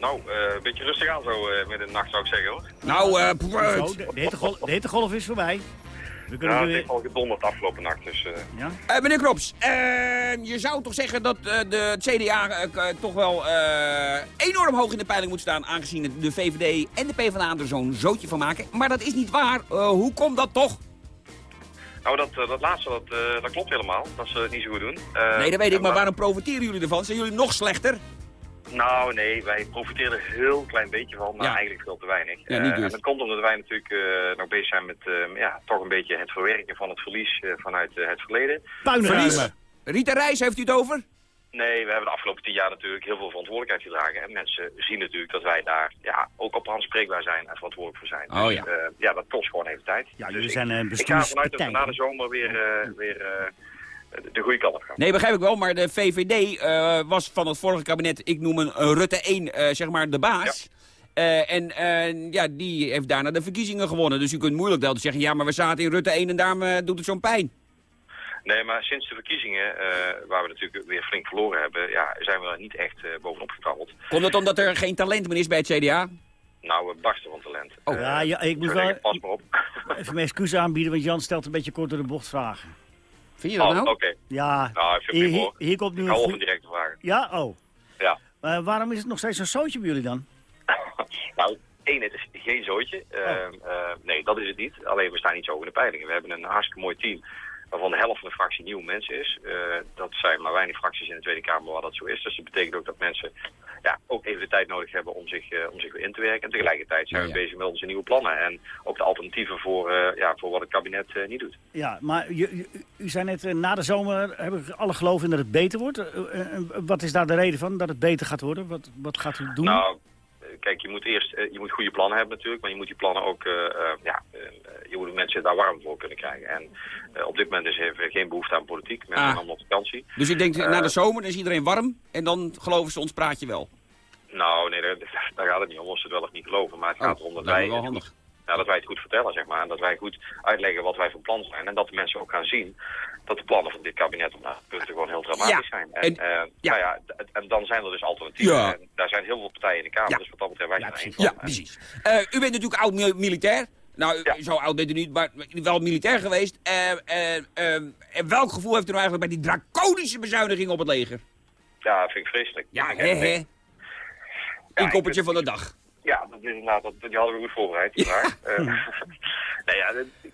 Nou, eh, een beetje rustig aan zo uh, midden in de nacht zou ik zeggen hoor. Nou, eh... Zo, de, de, hittegolf, de hittegolf is voorbij. We kunnen Ja, nu het weer... heeft al gedonderd afgelopen nacht, dus... eh, Ja? Eh, meneer Krops, eh, je zou toch zeggen dat eh, de, CDA eh, toch wel eh, enorm hoog in de peiling moet staan... aangezien de VVD en de PvdA er zo'n zootje van maken. Maar dat is niet waar. Eh, hoe komt dat toch? Nou, dat, eh, dat laatste, dat, eh, dat klopt helemaal. Dat ze het niet zo goed doen. Eh, nee, dat weet ik, maar wa- waarom profiteren jullie ervan? Zijn jullie nog slechter? Nou, nee, wij profiteren er een heel klein beetje van, maar Ja. eigenlijk veel te weinig. Ja, niet Eh, dus. en dat komt omdat wij natuurlijk eh, nog bezig zijn met eh, ja, toch een beetje het verwerken van het verlies vanuit het verleden. Puinruimen. Rita Reis, heeft u het over? Nee, we hebben de afgelopen tien jaar natuurlijk heel veel verantwoordelijkheid gedragen. En mensen zien natuurlijk dat wij daar ja, ook op aanspreekbaar zijn en verantwoordelijk voor zijn. Oh, dus, ja. eh, ja, dat kost gewoon even tijd. Ja, dus jullie ik, zijn een ik ga ervan uit dat we na de zomer weer, weer eh, de, de goede kant op gaan. Nee, begrijp ik wel, maar de VVD eh, was van het vorige kabinet, ik noem een Rutte 1, eh, zeg maar de baas. Eh, en eh, ja, die heeft daarna de verkiezingen gewonnen. Dus u kunt moeilijk wel zeggen, ja, maar we zaten in Rutte 1 en daarom eh, doet het zo'n pijn. Nee, maar sinds de verkiezingen, eh, waar we natuurlijk weer flink verloren hebben, ja, zijn we er niet echt eh, bovenop gekrabbeld. Komt het omdat er geen talent meer is bij het CDA? Nou, we barsten van talent. Oh. Ja, ja, ik moet wel pas maar op. even mijn excuses aanbieden, want Jan stelt een beetje kort door de bocht vragen. Vind je dat Oh, nou? oké. Ja, Nou, ik hier, hier, hier komt nu Ik een hou op een directe vragen. Ja, oh. Ja. Eh, waarom is het nog steeds een zootje bij jullie dan? Nou, één, het is geen zootje. Oh. Ehm, eh, nee, dat is het niet. Alleen we staan niet zo in de peilingen. We hebben een hartstikke mooi team waarvan de helft van de fractie nieuwe mensen is. Eh, dat zijn maar weinig fracties in de Tweede Kamer waar dat zo is. Dus dat betekent ook dat mensen ja, ook even de tijd nodig hebben om zich, eh, om zich weer in te werken. En tegelijkertijd zijn Ja, we ja. bezig met onze nieuwe plannen. En ook de alternatieven voor, eh, ja, voor wat het kabinet eh, niet doet. Ja, maar je, je- u zei net, na de zomer heb ik alle geloof in dat het beter wordt. Wat is daar de reden van, dat het beter gaat worden? Wat, wat gaat u doen? Nou, kijk, je moet eerst eh, je moet goede plannen hebben natuurlijk, maar je moet die plannen ook, eh, eh, ja, je moet mensen daar warm voor kunnen krijgen. En op dit moment is er geen behoefte aan politiek, mensen Ah. allemaal op vakantie. Dus denkt, Eh. na de zomer is iedereen warm en dan geloven ze ons praatje wel. Nou, nee, daar, daar gaat het niet om of ze het wel of niet geloven, maar het gaat Oh, erom dat wij, wel handig. ja, dat wij het goed vertellen, zeg maar. En dat wij goed uitleggen wat wij van plan zijn. En dat de mensen ook gaan zien dat de plannen van dit kabinet op een punten gewoon heel dramatisch Ja, zijn. En, en- eh, ja. Nou ja, en dan zijn er dus alternatieven. Ja. En daar zijn heel veel partijen in de Kamer, Ja. dus wat dat betreft wij zijn er één van. Ja, precies. Eh, u bent natuurlijk oud mil- militair. Nou, Ja. zo oud bent u niet, maar wel militair geweest. Eh, eh, eh, en welk gevoel heeft u nou eigenlijk bij die draconische bezuiniging op het leger? Ja, vind ik vreselijk. Ja, hè, hè. Inkoppertje van de dag. Ja, dat is inderdaad, dat, die hadden we goed voorbereid. Eh, nou ja,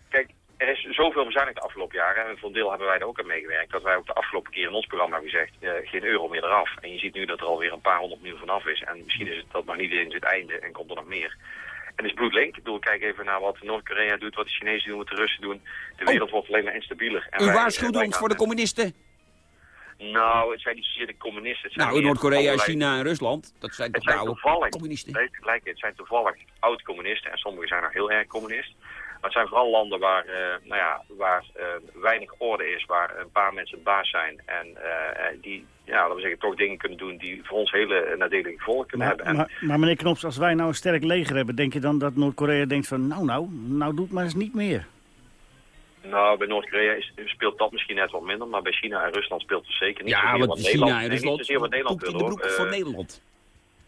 kijk, er is zoveel bezuinigd de afgelopen jaren. En voor een deel hebben wij er ook aan meegewerkt. Dat wij ook de afgelopen keer in ons programma hebben gezegd, eh, geen euro meer eraf. En je ziet nu dat er alweer een paar honderd miljoen vanaf is. En misschien is het dat nog niet eens het einde en komt er nog meer. En het is bloedlink. Ik bedoel, kijk even naar wat Noord-Korea doet, wat de Chinezen doen, wat de Russen doen. De wereld wordt alleen maar instabieler. En U wij- waarschuwt ons voor de communisten. Nou, het zijn niet zozeer de communisten. Het zijn Nou, Noord-Korea, China en Rusland. Dat zijn het toch zijn de oude toevallig, communisten. nee, het zijn toevallig oud-communisten en sommigen zijn nog heel erg communist. Maar het zijn vooral landen waar, eh, nou ja, waar eh, weinig orde is, waar een paar mensen baas zijn en eh, die, ja, laten we zeggen, toch dingen kunnen doen die voor ons hele nadelige gevolgen kunnen Maar, hebben. En, maar, maar meneer Knops, als wij nou een sterk leger hebben... denk je dan dat Noord-Korea denkt van... nou, nou, nou doet maar eens niet meer. nou, bij Noord-Korea is- speelt dat misschien net wat minder, maar bij China en Rusland speelt het zeker niet Ja, want wat China Nederland, en nee, Rusland niet zozeer wat Nederland wil, de hoor. broek voor Nederland.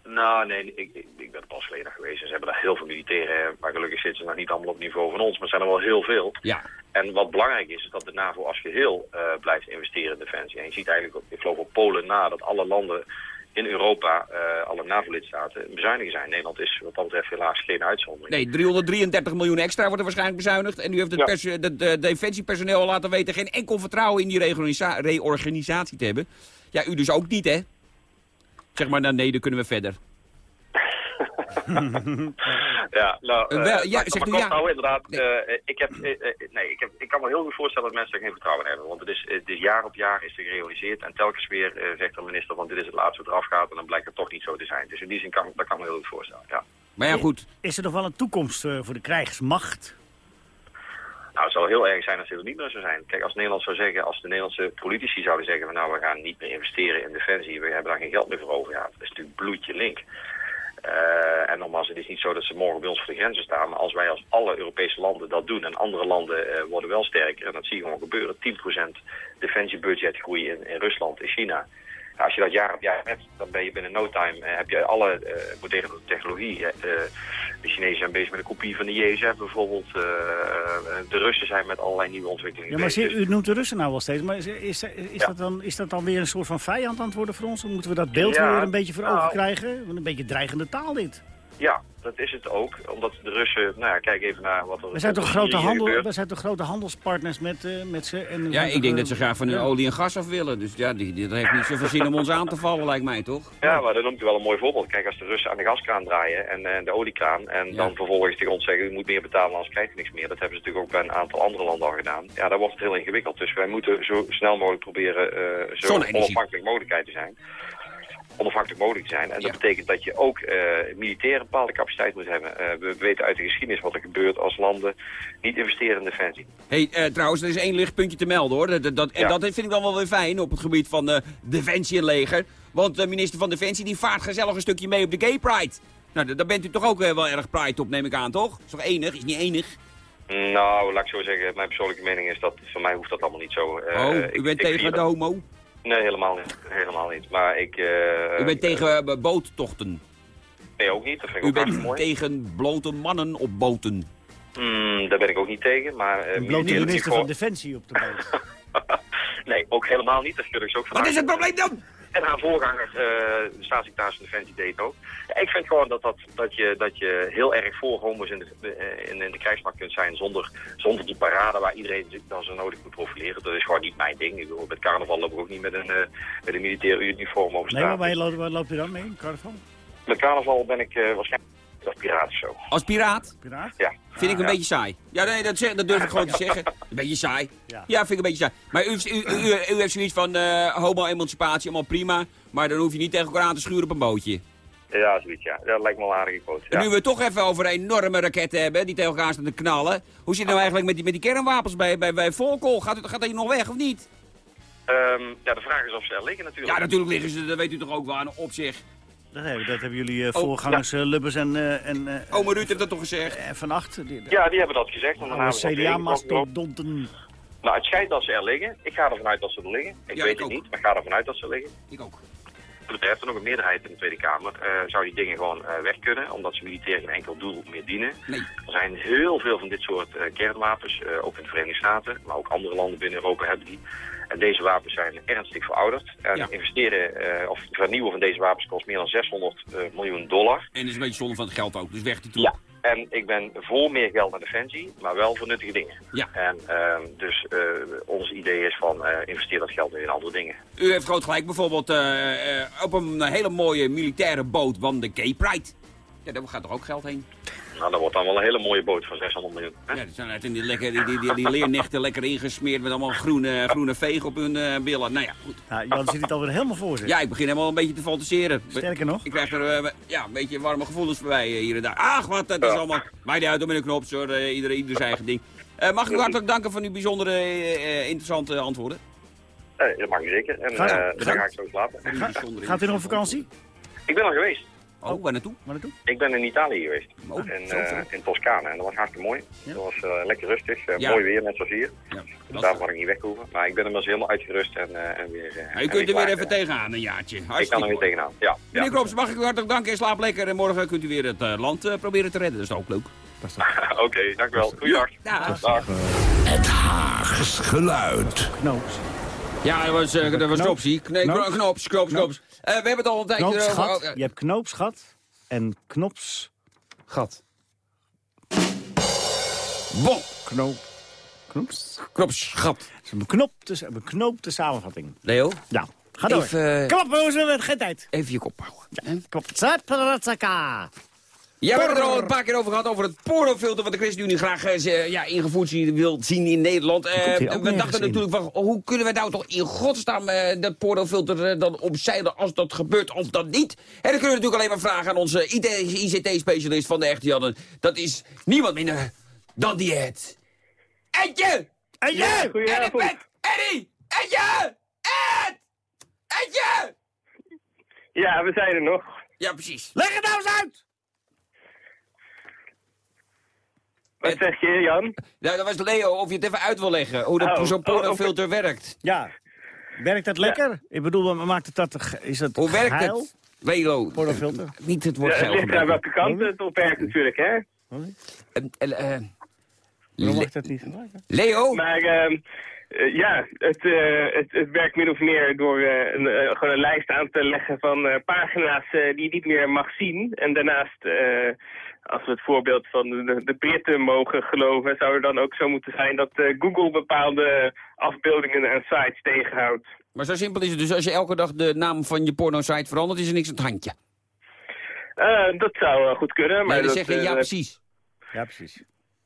Nou, nee, ik, ik, ik ben pas geleden geweest. En ze hebben daar heel veel militairen, maar gelukkig zitten ze nog niet allemaal op niveau van ons. Maar er zijn er wel heel veel. Ja. En wat belangrijk is, is dat de NAVO als geheel eh, blijft investeren in defensie. En je ziet eigenlijk, ik geloof op Polen na, dat alle landen in Europa, eh, alle NAVO-lidstaten, bezuinigen zijn. Nederland is wat dat betreft helaas geen uitzondering. Nee, 333 miljoen extra wordt er waarschijnlijk bezuinigd. En u heeft het Ja. pers- de, de defensiepersoneel al laten weten... geen enkel vertrouwen in die reorganisa- reorganisatie te hebben. Ja, u dus ook niet, hè? Zeg maar, nou, nee, dan kunnen we verder. Ja, nou, Eh, eh, wel, ja, zegt u ja. houden, inderdaad. Nee. eh, ik, heb, nee, ik, heb, ik kan me heel goed voorstellen dat mensen er geen vertrouwen in hebben. Want het is, het is jaar op jaar is er gerealiseerd. En telkens weer eh, zegt de minister van dit is het laatste wat eraf gaat. En dan blijkt het toch niet zo te zijn. Dus in die zin kan, dat kan ik me heel goed voorstellen. Ja. Maar ja, goed. Is er nog wel een toekomst eh, voor de krijgsmacht? Zou heel erg zijn als dit er niet meer zou zijn. Kijk, als Nederland zou zeggen, als de Nederlandse politici zouden zeggen... van nou, we gaan niet meer investeren in defensie, we hebben daar geen geld meer voor over. Ja, dat is natuurlijk bloedje link. Eh, en nogmaals, het is niet zo dat ze morgen bij ons voor de grenzen staan. Maar als wij als alle Europese landen dat doen en andere landen eh, worden wel sterker... en dat zie je gewoon gebeuren, 10% defensiebudgetgroei in, in Rusland, in China... Als je dat jaar op jaar hebt, dan ben je binnen no time, eh, heb je alle eh, moderne technologie. eh, de Chinezen zijn bezig met een kopie van de JSF bijvoorbeeld. de Russen zijn met allerlei nieuwe ontwikkelingen Ja, maar bezig. zie- u noemt de Russen nou wel steeds. Maar is, is, is, Ja. dat, dan, is dat dan weer een soort van vijand aan het worden voor ons? Of moeten we dat beeld Ja, weer een beetje voor ogen nou- krijgen? Want Een beetje dreigende taal dit. Ja, dat is het ook. Omdat de Russen, nou ja, kijk even naar wat er... We zijn toch grote, handel, we zijn toch grote handelspartners met, eh, met ze? En Ja, ik denk eh, dat ze graag van hun ja. olie en gas af willen. Dus ja, die, die, dat heeft niet zoveel zin om ons aan te vallen, lijkt mij, toch? Ja, maar dat noemt u wel een mooi voorbeeld. Kijk, als de Russen aan de gaskraan draaien en, en de oliekraan... en Ja. dan vervolgens tegen ons zeggen, u moet meer betalen, anders krijgt u niks meer. Dat hebben ze natuurlijk ook bij een aantal andere landen al gedaan. Ja, dan wordt het heel ingewikkeld. Dus wij moeten zo snel mogelijk proberen eh zo onafhankelijk mogelijk te zijn. Onafhankelijk mogelijk te zijn. En dat Ja. betekent dat je ook eh militair een bepaalde capaciteit moet hebben. Eh, we weten uit de geschiedenis wat er gebeurt als landen niet investeren in defensie. hey, eh, trouwens, er is één lichtpuntje te melden, hoor. Dat, dat, En Ja. dat vind ik dan wel weer fijn op het gebied van Defensie en leger. Want de minister van Defensie die vaart gezellig een stukje mee op de Gay Pride. Nou, daar bent u toch ook wel erg pride op, neem ik aan, toch? Is toch enig? Is niet enig? Nou, laat ik zo zeggen, mijn persoonlijke mening is dat voor mij hoeft dat allemaal niet zo. Oh, ik- u bent ik tegen vier de homo? Nee, helemaal niet. Helemaal niet. Maar ik... eh, U bent tegen eh, boottochten. Nee, ook niet. Dat vind ik U ook bent mooi. tegen blote mannen op boten. Hmm, daar ben ik ook niet tegen, maar... eh Een blote militair minister van Defensie op de boot. Nee, ook helemaal niet. Dat vind ik ook van Wat is het probleem dan? En haar voorganger, eh, de staatssecretaris van Defensie, deed ook. Ik vind gewoon dat, dat, dat, je, dat je heel erg voor homo's in de, eh, in, in de krijgsmacht kunt zijn zonder, zonder die parade waar iedereen zich dan zo nodig moet profileren. Dat is gewoon niet mijn ding. Ik bedoel, met carnaval loop ik ook niet met een, eh, met een militair uniform over Nee, straat. maar waar loopt, waar loopt u dan mee? Carnaval? Met carnaval ben ik waarschijnlijk of zo. Als piraat? Piraat? Ja. Vind ik een Ja. beetje saai. Ja, nee, dat, zeg, dat durf ik gewoon te zeggen. Een beetje saai. Ja. Ja, vind ik een beetje saai. Maar u, u, u, u, u heeft zoiets van eh, homo-emancipatie, allemaal prima. Maar dan hoef je niet tegen elkaar aan te schuren op een bootje. Ja, zoiets, ja. Dat lijkt me wel een aardige quote. En Ja. nu we het toch even over enorme raketten hebben, die tegen elkaar staan te knallen. Hoe zit het nou eigenlijk met die, met die kernwapens bij, bij, bij Volkel? Gaat, het- gaat dat hier nog weg of niet? Ehm, ja, de vraag is of ze er liggen natuurlijk. Ja, natuurlijk liggen ze, dat weet u toch ook wel aan op zich. Dat hebben, dat hebben jullie eh, Oh, voorgangers eh, Lubbers en, eh, en, eh, Oma Ruud heeft dat toch gezegd? en Van Acht. Die, Ja, die hebben dat gezegd. En daarna dat tegengekomen. CDA-mastodonten. Nou, het schijnt dat ze er liggen. Ik ga ervan uit dat ze er liggen. Ik Ja, weet ik het ook. niet, maar ik ga ervan uit dat ze liggen. Ik ook. Wat betreft er nog een meerderheid in de Tweede Kamer, eh, zou die dingen gewoon eh, weg kunnen, omdat ze militair geen enkel doel meer dienen. Nee. Er zijn heel veel van dit soort eh, kernwapens, eh, ook in de Verenigde Staten, maar ook andere landen binnen Europa hebben die. En deze wapens zijn ernstig verouderd. En Ja. investeren of of vernieuwen van deze wapens kost meer dan 600 eh, miljoen dollar. En is een beetje zonde van het geld ook, dus weg die toe. Ja. En ik ben voor meer geld naar defensie, maar wel voor nuttige dingen. Ja. En ehm, dus eh, ons idee is van eh, investeer dat geld nu in andere dingen. U heeft groot gelijk, bijvoorbeeld eh, eh, op een hele mooie militaire boot van de Gay Pride. Ja, daar gaat toch ook geld heen? Nou, dat wordt dan wel een hele mooie boot van 600 miljoen. hè? Ja, die zijn uit in die, lekker, die, die, die, die leernechten lekker ingesmeerd met allemaal groene, groene veeg op hun eh, billen. Nou ja, goed. Ja, Jan zit het alweer helemaal voor zich. Ja, ik begin helemaal een beetje te fantaseren. Sterker nog. Ik krijg er eh, ja, een beetje warme gevoelens voorbij eh, hier en daar. Ach, wat, dat is Ja. allemaal... Maar die uit om in de knops hoor, eh, ieder, ieder zijn eigen ding. Eh, mag ik u hartelijk danken voor uw bijzondere, interessante antwoorden? Nee, dat mag je zeker. En eh, dan ga ik zo slapen. Gaat u nog op vakantie? Ik ben al geweest. Oh, waar naartoe? Waar naartoe? Ik ben in Italië geweest. Oh, in, zo eh, in Toscane. En dat was hartstikke mooi. Ja. Dat was eh, lekker rustig. eh, Ja. Mooi weer, net zoals hier. Ja, Dus daarom had ik niet weg hoeven. Maar ik ben inmiddels helemaal uitgerust en, eh, en weer... eh, en u kunt er weer klaar. even tegenaan, een jaartje. Ik kan er weer mooi. tegenaan. Ja. Meneer. Krops, mag ik u hartelijk danken en slaap lekker. En morgen kunt u weer het land eh, proberen te redden. Dat is ook leuk. Oké, dank u wel. Goeiedag. Ja, Dag. Het Haags geluid. Knoops. ja dat was, eh, dat was optie. Nee, Knoop. knops, knops, knops, knops. We hebben het al een tijdje. Knoopsgat. oh, Je hebt knoopsgat en knopsgat. Bon, Knoop. Knops? knopsgat. Is een beknopte, een beknoopte samenvatting. Leo, Ja, ga door. even, Kom op, we hebben geen tijd. even je kop houden. hè? Kom op. Zatparazaka. Ja, we hebben het er al een paar keer over gehad, over het pornofilter... wat de ChristenUnie graag eh, ze- ja, ingevoerd wil zien in Nederland. Eh, we dachten in. natuurlijk van, hoe kunnen we nou toch in godsnaam eh, dat pornofilter dan omzeilen... als dat gebeurt of dat niet? En dan kunnen we natuurlijk alleen maar vragen aan onze ICT-specialist van de echte Janne. Dat is niemand minder dan die het. Etje! Etje! En ik goedenavond. ben Eddie! Etje! Ed! Etje! Ja, we zijn er nog. Ja, precies. Leg het nou eens uit! Wat Het- zeg je, Jan? Nou, dat was Leo, of je het even uit wil leggen, hoe dat Oh, zo'n oh, pornofilter werkt. Ja. Werkt dat lekker? Ik bedoel, maakt het dat... Is dat Hoe werkt geil? het? Lelo, Pornofilter? niet het Ja, woord het geil ligt aan welke kant het op werkt natuurlijk, hè? Eh, eh, eh, Waarom mag dat niet gebruiken? Leo? Maar ehm, eh, ja, het, eh, het, het werkt min of meer door eh, een, gewoon een lijst aan te leggen van eh, pagina's eh, die je niet meer mag zien. En daarnaast, eh, als we het voorbeeld van de, de Britten mogen geloven, zou er dan ook zo moeten zijn dat eh, Google bepaalde afbeeldingen en sites tegenhoudt. Maar zo simpel is het dus, als je elke dag de naam van je porno-site verandert, is er niks aan het handje. Eh, dat zou goed kunnen, maar Maar dan dat, zeg je, ja precies. Ja, precies.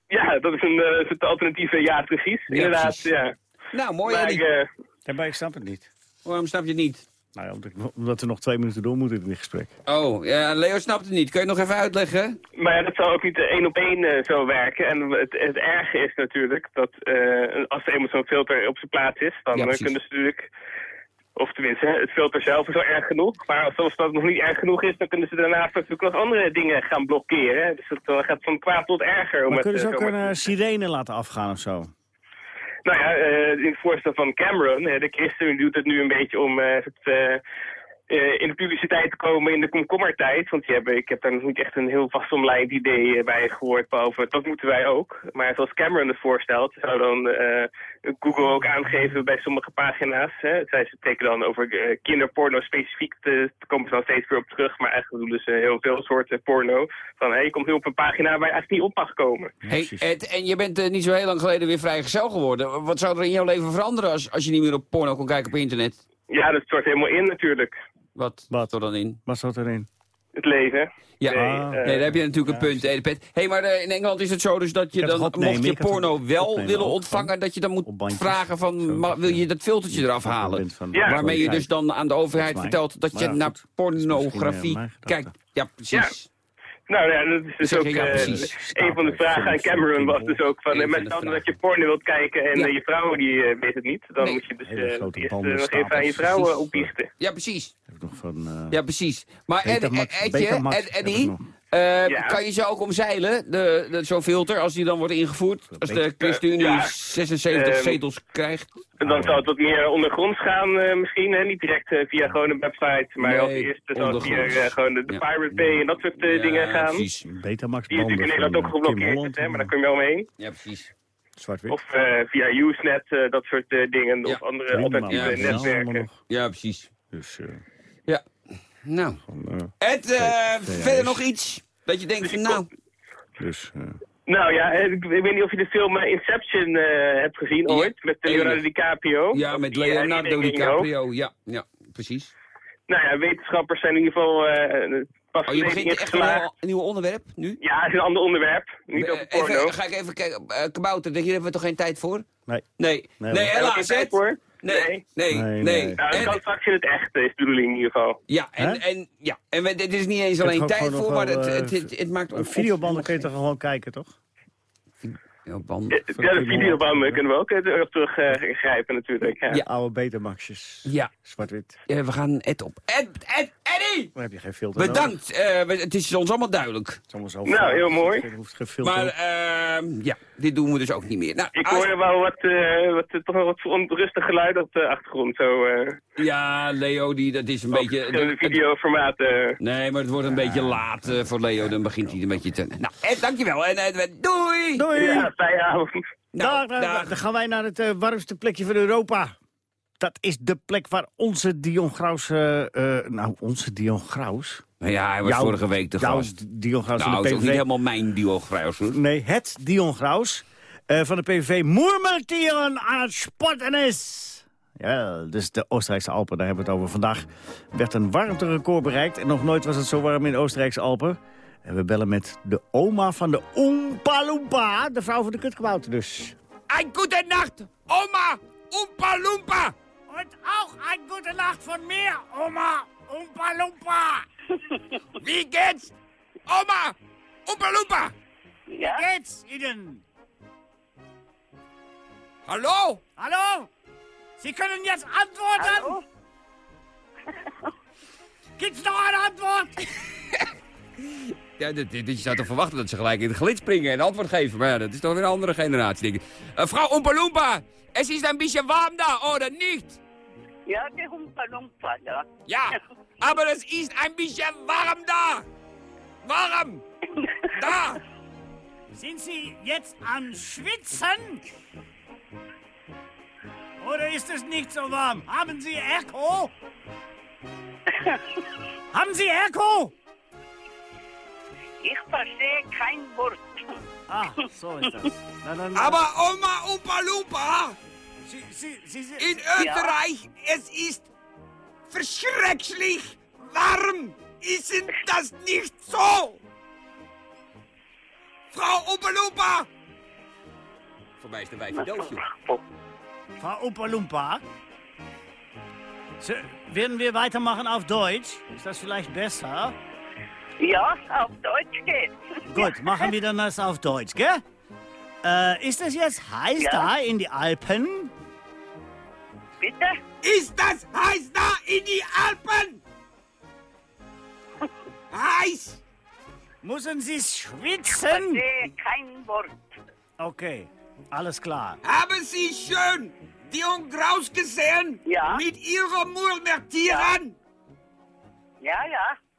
Ja, dat is een eh, soort alternatieve ja, precies. Ja, Inderdaad, precies. ja. Nou, mooi Maar, Eddie. eh, Ja, maar ik snap het niet. Waarom snap je het niet? Nou ja, omdat, ik- omdat we nog twee minuten door moeten in dit gesprek. Oh, ja, Leo snapt het niet. Kun je het nog even uitleggen? maar ja, dat zou ook niet eh, één op één eh, zo werken. En het, het erge is natuurlijk dat eh, als er eenmaal zo'n filter op zijn plaats is, dan Ja, eh, kunnen ze natuurlijk... Of tenminste, het filter zelf is al erg genoeg. Maar als als dat nog niet erg genoeg is, dan kunnen ze daarnaast natuurlijk nog andere dingen gaan blokkeren. Dus het eh, gaat van kwaad tot erger. om Maar het, kunnen ze eh, ook zo een eh, sirene laten afgaan of zo? Nou ja, eh, in het voorstel van Cameron, de ChristenUnie doet het nu een beetje om eh, het, eh, in de publiciteit te komen in de komkommertijd. Want die hebben, ik heb daar nog niet echt een heel vastomlijnd idee eh, bij gehoord, behalve dat moeten wij ook. Maar zoals Cameron het voorstelt, zou dan eh, Google ook aangeven bij sommige pagina's. Hè, zij spreken dan over eh, kinderporno specifiek, te, daar komen ze dan steeds weer op terug. Maar eigenlijk bedoelen ze heel veel soorten porno. Van, hé, je komt nu op een pagina waar je eigenlijk niet op mag komen. Hey, Ed, en je bent eh, niet zo heel lang geleden weer vrijgezel geworden. Wat zou er in jouw leven veranderen als, als je niet meer op porno kon kijken op internet? Ja, dat stort helemaal in natuurlijk. Wat, Wat? er dan in? Wat zat erin? Het leven. Ja, Nee, Ah. eh, nee, daar heb je natuurlijk een punt, Ed Pet. hey, maar eh, in Engeland is het zo dus dat je dan, opnemen, mocht je porno wel willen ontvangen, dat je dan moet vragen van, wil je dat filtertje eraf halen? Ja. Waarmee je dus dan aan de overheid vertelt dat Maar je ja, naar pornografie eh, kijkt. Ja, precies. Nou ja, dat is dus ook ja, eh, een van de vragen aan Cameron was dus ook van, eh, met name dat je porno wilt kijken en Ja. eh, je vrouw die weet het niet, dan Nee. moet je dus eh, eerst nog even aan je vrouw Precies. opbiechten. Ja, precies. Heb ik nog van... eh, Ja, precies. Maar Ed, Betamax- Ed- Edje, Betamax Eh, Ja. kan je ze ook omzeilen, de, de, zo'n filter, als die dan wordt ingevoerd? Als de ChristenUnie Ja. 76 Ehm, zetels krijgt? En dan zou het wat meer ondergronds gaan eh, misschien, hè? niet direct via gewoon een website, maar Nee, als eerste zou het via eh, gewoon de, de Ja. Pirate Bay en dat soort eh, Ja, dingen gaan. precies. Betamax Die natuurlijk in Nederland ook geblokkeerd is, hè? maar daar kun je wel omheen. Ja, precies. Of eh, via Usenet, eh, dat soort eh, dingen, Ja. of andere alternatieve netwerken. Ja, precies. Dus, Ja. Nou. van, eh, Ed, eh, twee verder nog iets? Dat je denkt van nou... dus eh, Nou ja, eh, ik, ik weet niet of je de film eh, Inception eh, hebt gezien Ja, ooit, met eh, Leonardo. DiCaprio. Ja, met eh, Leonardo denk. DiCaprio. Ja, ja, precies. Nou ja, wetenschappers zijn in ieder geval eh, pas Oh, je begint echt een, nieuw onderwerp nu? Ja, het is een ander onderwerp. Niet Eh, over porno. even, ga ik even kijken. Eh, Kabouter, daar hebben we toch geen tijd voor? nee. Nee, nee, je helaas, tijd voor? Nee, nee, nee. Nee, nee. Nou, dat En- kan straks in het echt, is de bedoeling in ieder geval. ja, en, Hè? en, ja, en we, dit is niet eens alleen tijd voor, maar het, eh, het, het, het maakt... Een videobanden kun je toch gewoon kijken, toch? Videobanden. Ja, de videobanden kunnen we ook eh, erop teruggrijpen natuurlijk. Ja. Ja. Oude Betamaxjes. Ja, Zwart-wit. eh, we gaan Ed op. Ed, Ed, Eddie! Dan heb je geen filter. Bedankt. Eh, het is ons allemaal duidelijk. Het is allemaal zo Nou, heel mooi. Hoeft geen filter Maar ehm, ja, dit doen we dus ook niet meer. Nou, Ik hoorde wel wat, eh, wat, toch wel wat onrustig geluid op de achtergrond. Zo, eh Ja, Leo, die, dat is een beetje... verschillende het- videoformaten. Nee, maar het wordt een beetje laat voor Leo. Dan begint hij een beetje te... Nou, Ed, dankjewel. En eh, doei! Doei! Ja, fijne avond. Nou, Dag, dag, dag. Dan gaan wij naar het eh, warmste plekje van Europa. Dat is de plek waar onze Dion Graus... eh, eh, nou, onze Dion Graus... Nou ja, hij was Jouw- vorige week de jouw gast. Dion Graus Nou, van het de is ook PVV. niet helemaal mijn duo Gruijs, hoor. Nee, het Dion Graus eh, van de PVV. Moermeltieren aan het sporten is. Ja, dus de Oostenrijkse Alpen, daar hebben we het over. Vandaag werd een warmterecord bereikt. En nog nooit was het zo warm in de Oostenrijkse Alpen. En we bellen met de oma van de Oompa Loompa, de vrouw van de kutkabouter dus. Een goede nacht, oma Oompa Loompa. Und auch eine gute Nacht von mir, Oma Oompa Loompa. Wie geht's? Oma Oompa Loompa. Ja? Geht's Ihnen? Hallo? Hallo? Sie können jetzt antworten. Hallo? Gibt's noch eine Antwort? Ja, dit, dit- je zou toch verwachten dat ze gelijk in het gelid springen en antwoord geven. Maar ja, dat is toch weer een andere generatie, denk ik. Eh, Frau Oompa Loompa, es ist ein bisschen warm da, oder nicht? Ja, der Humpa Lumpa, ja. Ja, aber es ist ein bisschen warm da. Warm. Da. Sind Sie jetzt am Schwitzen? Oder ist es nicht so warm? Haben Sie Echo? Haben Sie Echo? Ich verstehe kein Wort. Ah, so ist das. Na, dann, Aber Oma Oompa Loompa, Sie, Sie, Sie, Sie, in Österreich, es ist verschrecklich warm. Ist denn das nicht so? Frau Loompa. Voor mij is de wijfje dood, joh. Frau Opa Lumpa? So, werden wir weitermachen auf Deutsch? Ist das vielleicht besser? Ja, auf Deutsch geht's. Gut, machen wir dann das auf Deutsch, gell? Äh, ist es jetzt heiß Ja. da in die Alpen? Bitte? Ist das heiß da in die Alpen? Heiß. Müssen Sie Ich schwitzen? verstehe kein Wort. Okay, alles klar. Haben Sie schön die Ungraus gesehen? Ja. Mit ihren Murmeltieren? Ja, ja. Volgens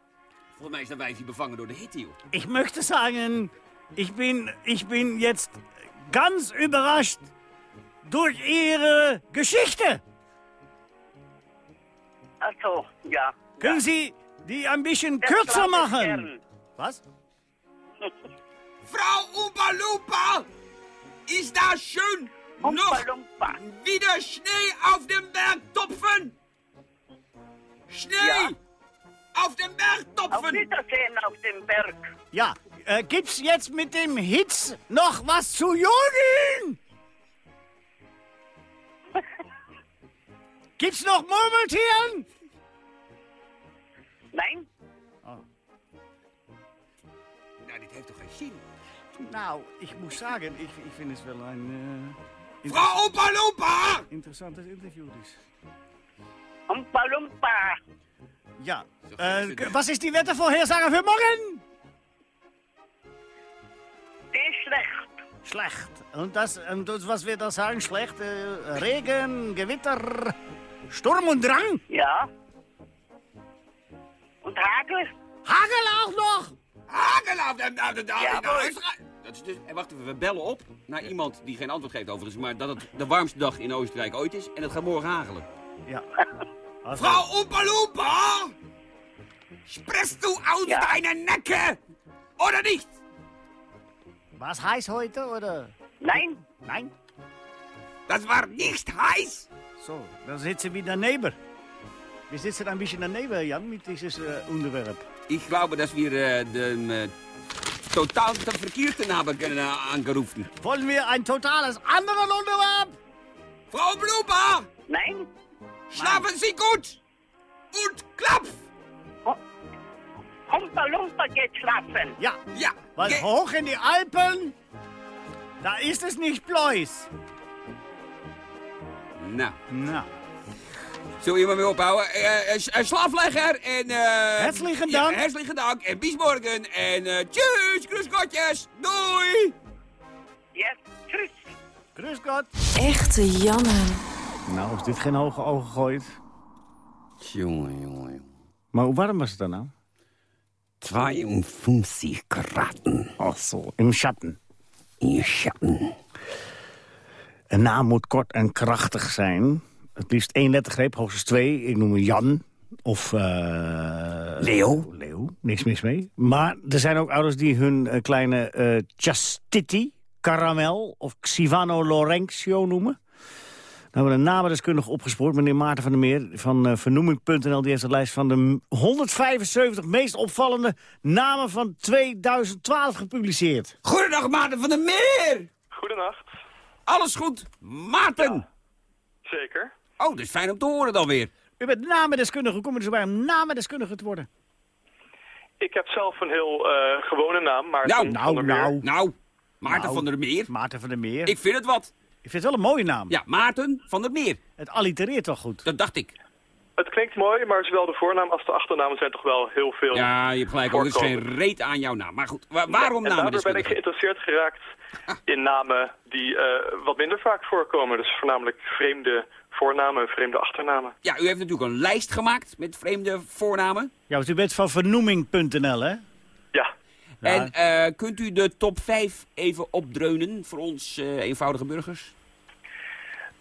dat wijfje bevangen door de hitte, joh. Ich möchte sagen, ich bin, ich bin jetzt ganz überrascht durch Ihre Geschichte. Also, ja. Können ja. Sie die ein bisschen Das kürzer ich machen? gern. Was? Frau Loompa, ist da schön noch Lumpa. wieder Schnee auf dem Bergtopfen? Schnee Ja. Auf dem Auf Bergtopfen. Wiedersehen auf dem Berg. Ja, äh, gibt's jetzt mit dem Hitz noch was zu jodeln? Gibt's noch Murmeltieren? Nein? Nou, dit heeft toch geen zin? Nou, ich muss sagen, ich, ich finde es wel ein äh, inter Frau Oompa Loompa! interessantes Interview. Dies. Humpa Lumpa. Ja, äh, k- was ist die Wettervorhersage für morgen? Die ist schlecht. Schlecht. Und, das, und das, was wird das sagen? Schlecht? Äh, Regen, Gewitter, Sturm und Drang? Ja. Und Hagel? Hagel auch noch? Hagel auf dem Berg. Ja, mooi. Dat is dus, en wacht even, we bellen op naar iemand die geen antwoord geeft overigens, maar dat het de warmste dag in Oostenrijk ooit is en het gaat morgen hagelen. Ja. Also, Frau Oompa Loompa! Sprichst du aus Ja. deinen Necke? Oder nicht? Was heiß heute oder? Nein? Nein? Das war nicht heiß. So, dann sitzen wir daneben. Wir sitzen ein bisschen daneben, Jan, mit dieses äh, Unterwerb. Ich glaube, dass wir äh, den äh, total verkehrten haben können äh, angerufen. Wollen wir ein totales anderes Unterwerb? Frau Blooper, Nein? Schlafen Sie gut und klapf. Humpa Lumpa geht schlafen. Ja, Ja, weil ge- hoch in die Alpen, da ist es nicht Bleus. Nou, Na, zullen we maar mee ophouden? Eh, eh, eh, slaaflegger en... eh Herzlichen ja, Dank. herzlichen dank en bis morgen. En eh tjus, kruiskotjes. Doei. Yes, grüß Gott. Echte Janne. Nou, is dit geen hoge ogen gooit. Jongen, jongen, jongen. Maar hoe warm was het dan nou? 52 Graden Ach zo, im Schatten. in Schatten. Een naam moet kort en krachtig zijn. Het liefst één lettergreep, hoogstens twee. Ik noem hem Jan of... eh, Leo. Leo, niks mis mee. Maar er zijn ook ouders die hun eh, kleine Chastity, Caramel of Xivano Lorenzio noemen. Nou, we een namendeskundige opgespoord, meneer Maarten van der Meer van eh, vernoeming.nl. Die heeft een lijst van de m- 175 meest opvallende namen van 2012 gepubliceerd. Goedendag, Maarten van der Meer! Goedenacht. Alles goed? Maarten! Zeker. Oh, dat is fijn om te horen dan weer. U bent namendeskundige, hoe kom je dus bij om namendeskundige te worden? Ik heb zelf een heel eh, gewone naam, maar... Nou, van nou, der Meer. nou. Nou, Maarten Nou. van der Meer. Maarten van der Meer. Ik vind het wat. Ik vind het wel een mooie naam. Ja, Maarten van der Meer. Het allitereert toch goed. Dat dacht ik. Het klinkt mooi, maar zowel de voornaam als de achternaam zijn toch wel heel veel. Ja, je hebt gelijk. Er is geen reet aan jouw naam. Maar goed, wa- waarom En daardoor ben ik geïnteresseerd geraakt in namen die eh, wat minder vaak voorkomen. Dus voornamelijk vreemde voornamen, vreemde achternamen. Ja, u heeft natuurlijk een lijst gemaakt met vreemde voornamen. Ja, want u bent van vernoeming.nl, hè? Ja, En eh, kunt u de top 5 even opdreunen voor ons eh, eenvoudige burgers?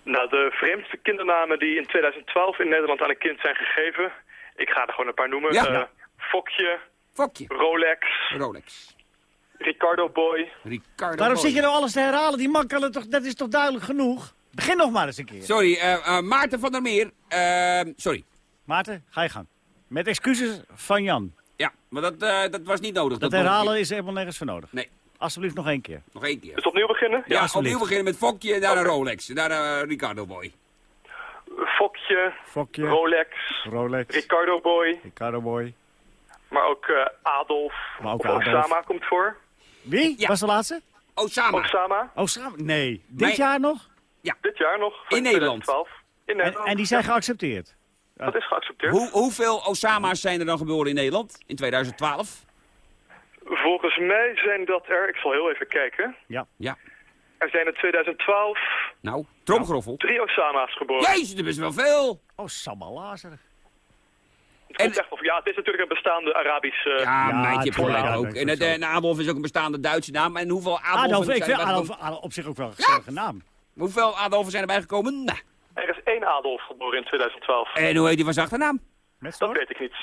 nou de vreemdste kindernamen die in 2012 in Nederland aan een kind zijn gegeven. Ik ga er gewoon een paar noemen. Ja. Eh, Fokje, Fokje, Rolex, Rolex, Ricardo Boy, Ricardo Waarom Boy. zit je nou alles te herhalen? Die man kan het toch, dat is toch duidelijk genoeg? Begin nog maar eens een keer. Sorry, eh, eh, Maarten van der Meer. sorry. Maarten, ga je gang. Met excuses van Jan. Ja, maar dat, eh, dat was niet nodig. Dat herhalen is helemaal nergens voor nodig. Nee, Alsjeblieft nog één keer. nog één keer. dus opnieuw beginnen? Ja, opnieuw beginnen met Fokje en daar een. Rolex. en Daar een Ricardo Boy. Fokje, Fokje, Rolex, Rolex, Ricardo Boy, Ricardo Boy. maar ook eh, Adolf Maar ook Adolf. Osama komt voor. Wie? Ja. Was de laatste? Osama. Osama, Oh, samen. Nee. Dit Nee. jaar nog? dit jaar nog. In Nederland. 2012. In En, Nederland. en die zijn Ja, geaccepteerd. Dat is geaccepteerd. Hoe, hoeveel Osama's zijn er dan geboren in Nederland in 2012? Volgens mij zijn dat er, ik zal heel even kijken. Ja. Er zijn in 2012 Nou, tromgeroffel. drie Osama's geboren. Jezus, dat is wel veel. Oh. Het komt En- echt of, ja, het is natuurlijk een bestaande Arabische... Ja, Ja, meid, je hebt tuurlijk, gelijk ja, ook. En, het, en Adolf is ook een bestaande Duitse naam. En hoeveel Adolfen Adolf, ik zijn vind Adolf? Adolf op zich ook wel een gezellige naam. Hoeveel Adolfen zijn erbij gekomen? Nou, Er is één Adolf geboren in 2012. en hoe heet die van zijn achternaam? Dat weet ik niet.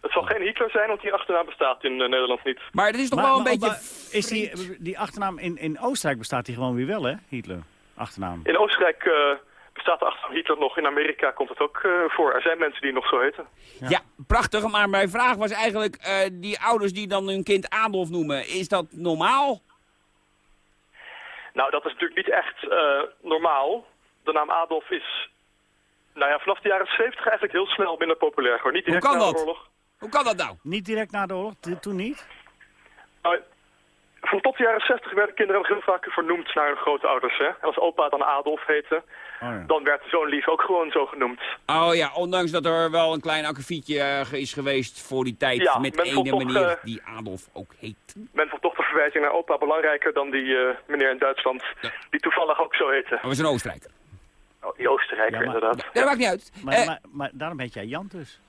Het zal geen Hitler zijn, want die achternaam bestaat in eh, Nederland niet. Maar dat is toch Maar- wel een maar- beetje... maar is die, die achternaam in, in Oostenrijk bestaat die gewoon weer wel, hè? Hitler. Achternaam. In Oostenrijk eh, bestaat de achternaam Hitler nog. In Amerika komt het ook eh, voor. Er zijn mensen die nog zo heten. Ja. prachtig. Maar mijn vraag was eigenlijk... eh, die ouders die dan hun kind Adolf noemen, is dat normaal? Nou, dat is natuurlijk niet echt eh, normaal. De naam Adolf is nou ja, vanaf de jaren 70 eigenlijk heel snel minder populair. Gewoon niet Hoe direct kan na de dat? oorlog. Hoe kan dat nou? Niet direct na de oorlog, toen niet? Nou, van tot de jaren 60 werden kinderen ook heel vaak vernoemd naar hun grootouders. Hè? En als opa dan Adolf heette, Oh, ja. dan werd zo'n lief ook gewoon zo genoemd. Oh ja, ondanks dat er wel een klein akkefietje eh, is geweest voor die tijd... Ja, met ene toch, meneer eh, die Adolf ook heet. Men vond toch de verwijzing naar opa belangrijker dan die eh, meneer in Duitsland, Ja. die toevallig ook zo heette. Dat was een Oostenrijker. Oh, die Oostenrijker Ja, maar- inderdaad. Ja, dat maakt niet uit. Maar, Eh, maar, maar daarom heet jij Jan dus.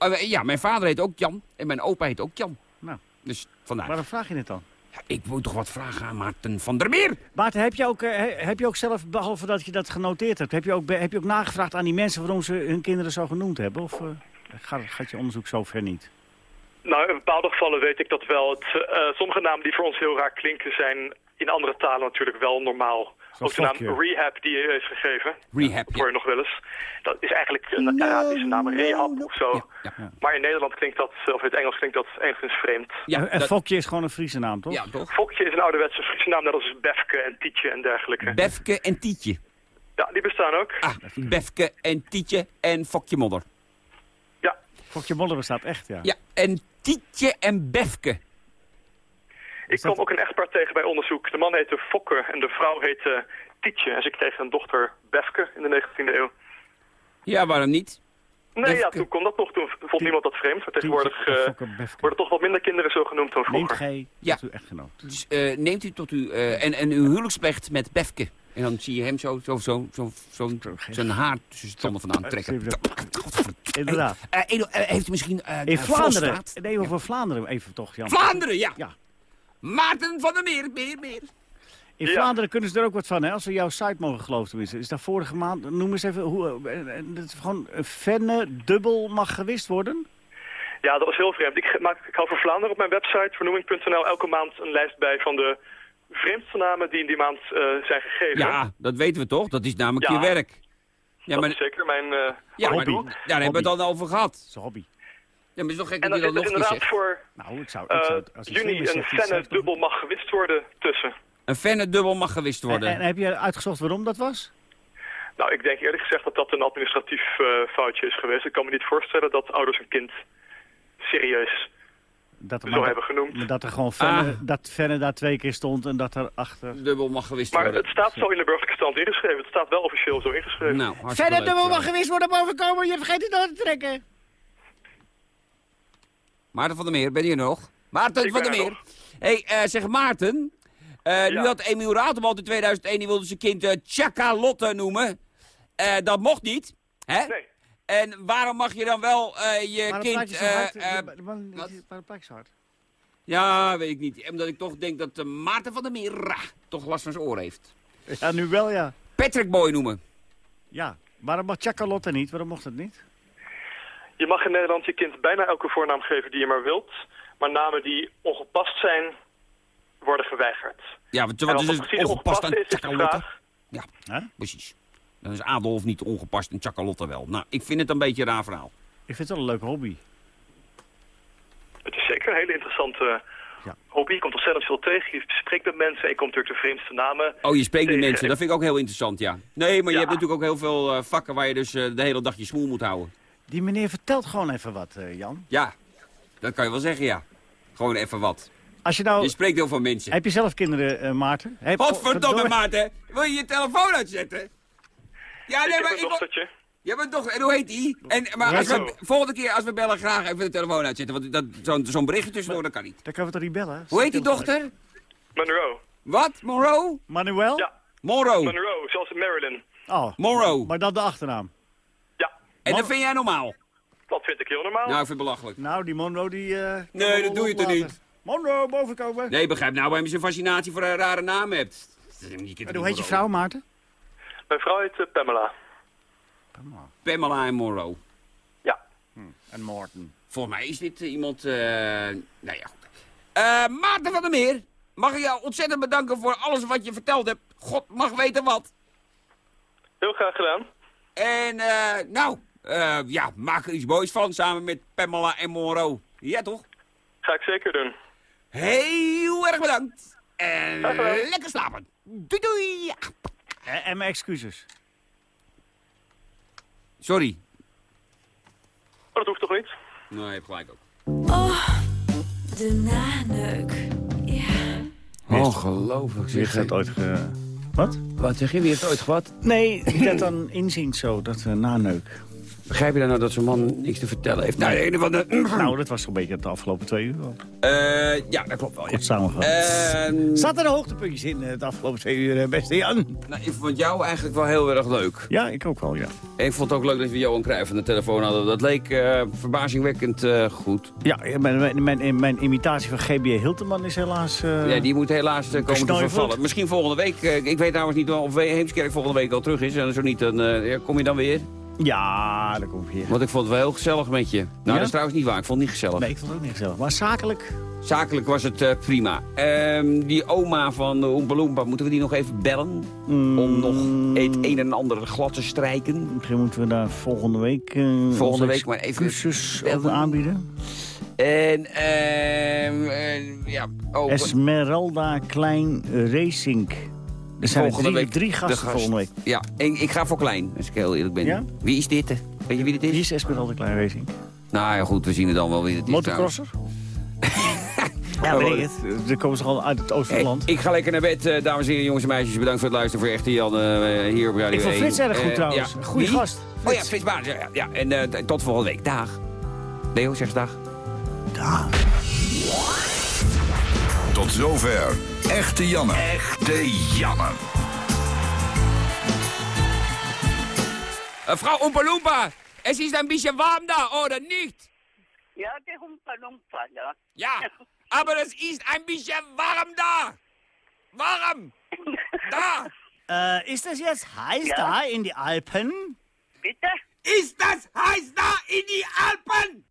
Oh, ja, mijn vader heet ook Jan en mijn opa heet ook Jan. Nou. Dus vandaar. Waarom vraag je het dan? Ja, ik moet toch wat vragen aan Maarten van der Meer. Maarten, heb je, ook, eh, he- heb je ook zelf, behalve dat je dat genoteerd hebt... heb je ook, heb je ook nagevraagd aan die mensen waarom ze hun kinderen zo genoemd hebben? Of eh, gaat, gaat je onderzoek zo ver niet? Nou, in bepaalde gevallen weet ik dat wel. Het, eh, sommige namen die voor ons heel raar klinken zijn in andere talen natuurlijk wel normaal. Ook de naam. Rehab die je heeft gegeven, Rehab, hoor je nog wel eens. Dat is eigenlijk een Arabische naam, Rehab of zo. Ja, ja. Maar in Nederland klinkt dat, of in het Engels klinkt dat enigszins vreemd. Ja, en dat- Fokje is gewoon een Friese naam, toch? ja, toch? Fokje is een ouderwetse Friese naam, net als Befke en Tietje en dergelijke. Befke en Tietje. ja, die bestaan ook. Ah, Befke en Tietje en Fokje Modder. Ja, Fokje Modder bestaat echt, ja. Ja, en Tietje en Befke. Ik kwam ook een echtpaar tegen bij onderzoek. De man heette Fokke en de vrouw heette Tietje. En ze kreeg een dochter Befke in de 19e eeuw. Ja, waarom niet? Nee, ja, toen kon dat nog. Toen vond niemand dat vreemd. Maar tegenwoordig eh, worden toch wat minder kinderen zo genoemd dan Neemt vroeger. gij Ja. tot uw echtgenoot. Dus, eh, neemt u tot u eh, en, en uw huwelijksplecht met Befke. En dan zie je hem zo, zo, zo, zo, zo zijn haar tussen zijn tanden vandaan trekken. Inderdaad. Eh, Edo, eh, heeft u misschien eh In eh, Vlaanderen, nee, over Vlaanderen even toch, Jan. Vlaanderen, ja. Ja. Maarten van der Meer, meer, meer. In Ja. Vlaanderen kunnen ze er ook wat van, hè? Als we jouw site mogen geloven tenminste. Is daar vorige maand, noem eens even, hoe, eh, eh, dat het gewoon een venne dubbel mag gewist worden? Ja, dat was heel vreemd. Ik, maak, ik hou voor Vlaanderen op mijn website, vernoeming.nl, elke maand een lijst bij van de vreemdste namen die in die maand eh, zijn gegeven. Ja, dat weten we toch? Dat is namelijk Ja. je werk. Ja, dat maar, is zeker mijn, eh ja, maar daar hebben we het al over gehad. Dat is een hobby. Ja, maar het is toch gek En dat dan keer inderdaad zegt. voor Nou, ik zou, ik eh, zou, als juni is, een fenne 70. dubbel mag gewist worden tussen. Een fenne dubbel mag gewist En, worden. en heb je uitgezocht waarom dat was? Nou, ik denk eerlijk gezegd dat dat een administratief eh, foutje is geweest. Ik kan me niet voorstellen dat ouders een kind serieus Dat er, zo maar hebben genoemd. dat, er gewoon Fenne, Ah. dat Fenne daar twee keer stond en dat er achter... Dubbel mag gewist Maar worden. het staat zo in de burgerlijke stand ingeschreven. Het staat wel officieel zo ingeschreven. Nou, hartstikke leuk, ja. gewist worden bovenkomen, je vergeet het door te trekken. Maarten van der Meer, ben je er nog? Maarten Ik van der er Meer. hey, eh, zeg Maarten. eh, Nu Ja. had Emiel Ratelband in 2001, die wilde zijn kind eh Chakalotte noemen. Eh, dat mocht niet. Hè? Nee. En waarom mag je dan wel eh, je Maar kind... eh, eh, wat? Waarom praat je zo hard? ja, weet ik niet. Omdat ik toch denk dat Maarten van der Meer toch last van zijn oor heeft. Ja, nu wel, ja. Patrick Boy noemen. Ja, waarom mag Chakalotte niet? Waarom mocht het niet? Je mag in Nederland je kind bijna elke voornaam geven die je maar wilt. Maar namen die ongepast zijn, worden geweigerd. Ja, En wat is het ongepast aan vraag... Ja, precies. Dan is Adolf niet ongepast en Chakalotte wel. Nou, ik vind het een beetje een raar verhaal. Ik vind het wel een leuke hobby. Het is zeker een hele interessante Ja. hobby. Je komt ontzettend veel tegen. Je spreekt met mensen en je komt natuurlijk de vreemdste namen. Oh, je spreekt met mensen. Dat vind ik ook heel interessant, ja. Nee, maar je hebt natuurlijk ook heel veel eh, vakken waar je dus eh, de hele dag je smoel moet houden. Die meneer vertelt gewoon even wat, eh, Jan. Ja, dat kan je wel zeggen, ja. Gewoon even wat. Als je nou... Je spreekt heel veel mensen. Heb je zelf kinderen, eh, Maarten? Heb, Wat verdomme, verdomme- Maarten. Wil je je telefoon uitzetten? Ja, ik nee, maar een ik... Je bent toch... En hoe heet die? En, maar als we, volgende keer als we bellen graag even de telefoon uitzetten. Want dat- zo'n zo'n berichtje tussendoor, dat kan niet. Dan kunnen we toch niet bellen? Hoe heet die dochter? Monroe. Wat? Monroe? Manuel? Ja, Monroe. Monroe, zoals Marilyn. Oh, Monroe. maar dan de achternaam. En dat vind jij normaal? dat vind ik heel normaal. Nou, ik vind het belachelijk. Nou, die Monroe die... eh, Nee, dat doe je toch niet? Monroe, bovenkomen. Nee, begrijp nou waarom je zo'n fascinatie voor een rare naam hebt. En hoe heet je voor vrouw, Maarten? Mijn vrouw heet eh, Pamela. Pamela en Monroe. Ja. En Morten. Volgens mij is dit eh, iemand... eh nou ja, goed. Eh, Maarten van der Meer, mag ik jou ontzettend bedanken voor alles wat je verteld hebt. God mag weten wat. Heel graag gedaan. En eh, nou, eh, ja, maak er iets moois van samen met Pamela en Monroe. Ja, toch? Ga ik zeker doen. Heel erg bedankt. En lekker slapen. Doei doei. En, en mijn excuses. Sorry. Maar dat hoeft toch niet? Je hebt gelijk ook. De naneuk. Ja. Ongelooflijk. Wie heeft dat ooit ge... Wat? Wat zeg je? Wie heeft ooit gehad? Nee, dat dan inzien zo, dat uh, naneuk. Begrijp je dan nou dat zo'n man niks te vertellen heeft? Nou, een van de... Nou, dat was zo'n beetje de afgelopen twee uur. Eh, ja, dat klopt wel. Ja. Goed samengevat. Ehm, Zat er hoogtepuntjes in eh, de afgelopen twee uur, eh, beste Jan? nou, ik vond jou eigenlijk wel heel erg leuk. Ja, ik ook wel, ja. En ik vond het ook leuk dat we Johan Cruijff aan de telefoon hadden. Dat leek verbazingwekkend goed. Ja, mijn, mijn, imitatie van GBA Hilteman is helaas... ja, die moet helaas komen te vervallen. Misschien volgende week. ik weet trouwens niet of Heemskerk volgende week al terug is. En zo niet, dan kom je dan weer. Ja, dat komt hier. Want ik vond het wel heel gezellig met je. Nou, dat is trouwens niet waar. Ik vond het niet gezellig. Nee, ik vond het ook niet gezellig. Maar zakelijk? Zakelijk was het eh, prima. Ehm, die oma van uh, Oompa Loompa, moeten we die nog even bellen? Om nog het een en ander glad te strijken? Misschien moeten we daar volgende week... eh, Volgende week maar even bellen. over aanbieden. En, ehm, eh, ja... Oh, Esmeralda Klein Racing. Er zijn Volgende drie, week drie gasten gast. volgende week. Ja, ik, ik ga voor klein, als ik heel eerlijk ben. Ja? Wie is dit? Weet je wie dit is? Wie is Esmeralda Klein Racing? Nou ja, goed, we zien het dan wel wie het is. Motocrosser? ja, Oh, weet ik het. Daar komen ze al uit het oosten van het land. Hey, ik ga lekker naar bed, eh, dames en heren, jongens en meisjes. Bedankt voor het luisteren voor Echte Jan eh, hier op Radio Ik vond 1. Frits erg goed Eh, trouwens. ja. Goeie Wie? gast. Oh ja, Frits Baars. Ja, ja. En tot volgende week. Dag. Leo, zeg eens dag. Dag. Tot zover. Echte Janne. Echte Janne. Frau Umpa es ist ein bisschen warm da, oder nicht? Ja, der Humpa-Lumpa, ja. Ja, aber es ist ein bisschen warm da. Warm. Da. Äh, ist das jetzt heiß Ja. da in die Alpen? Bitte? Ist das heiß da in die Alpen?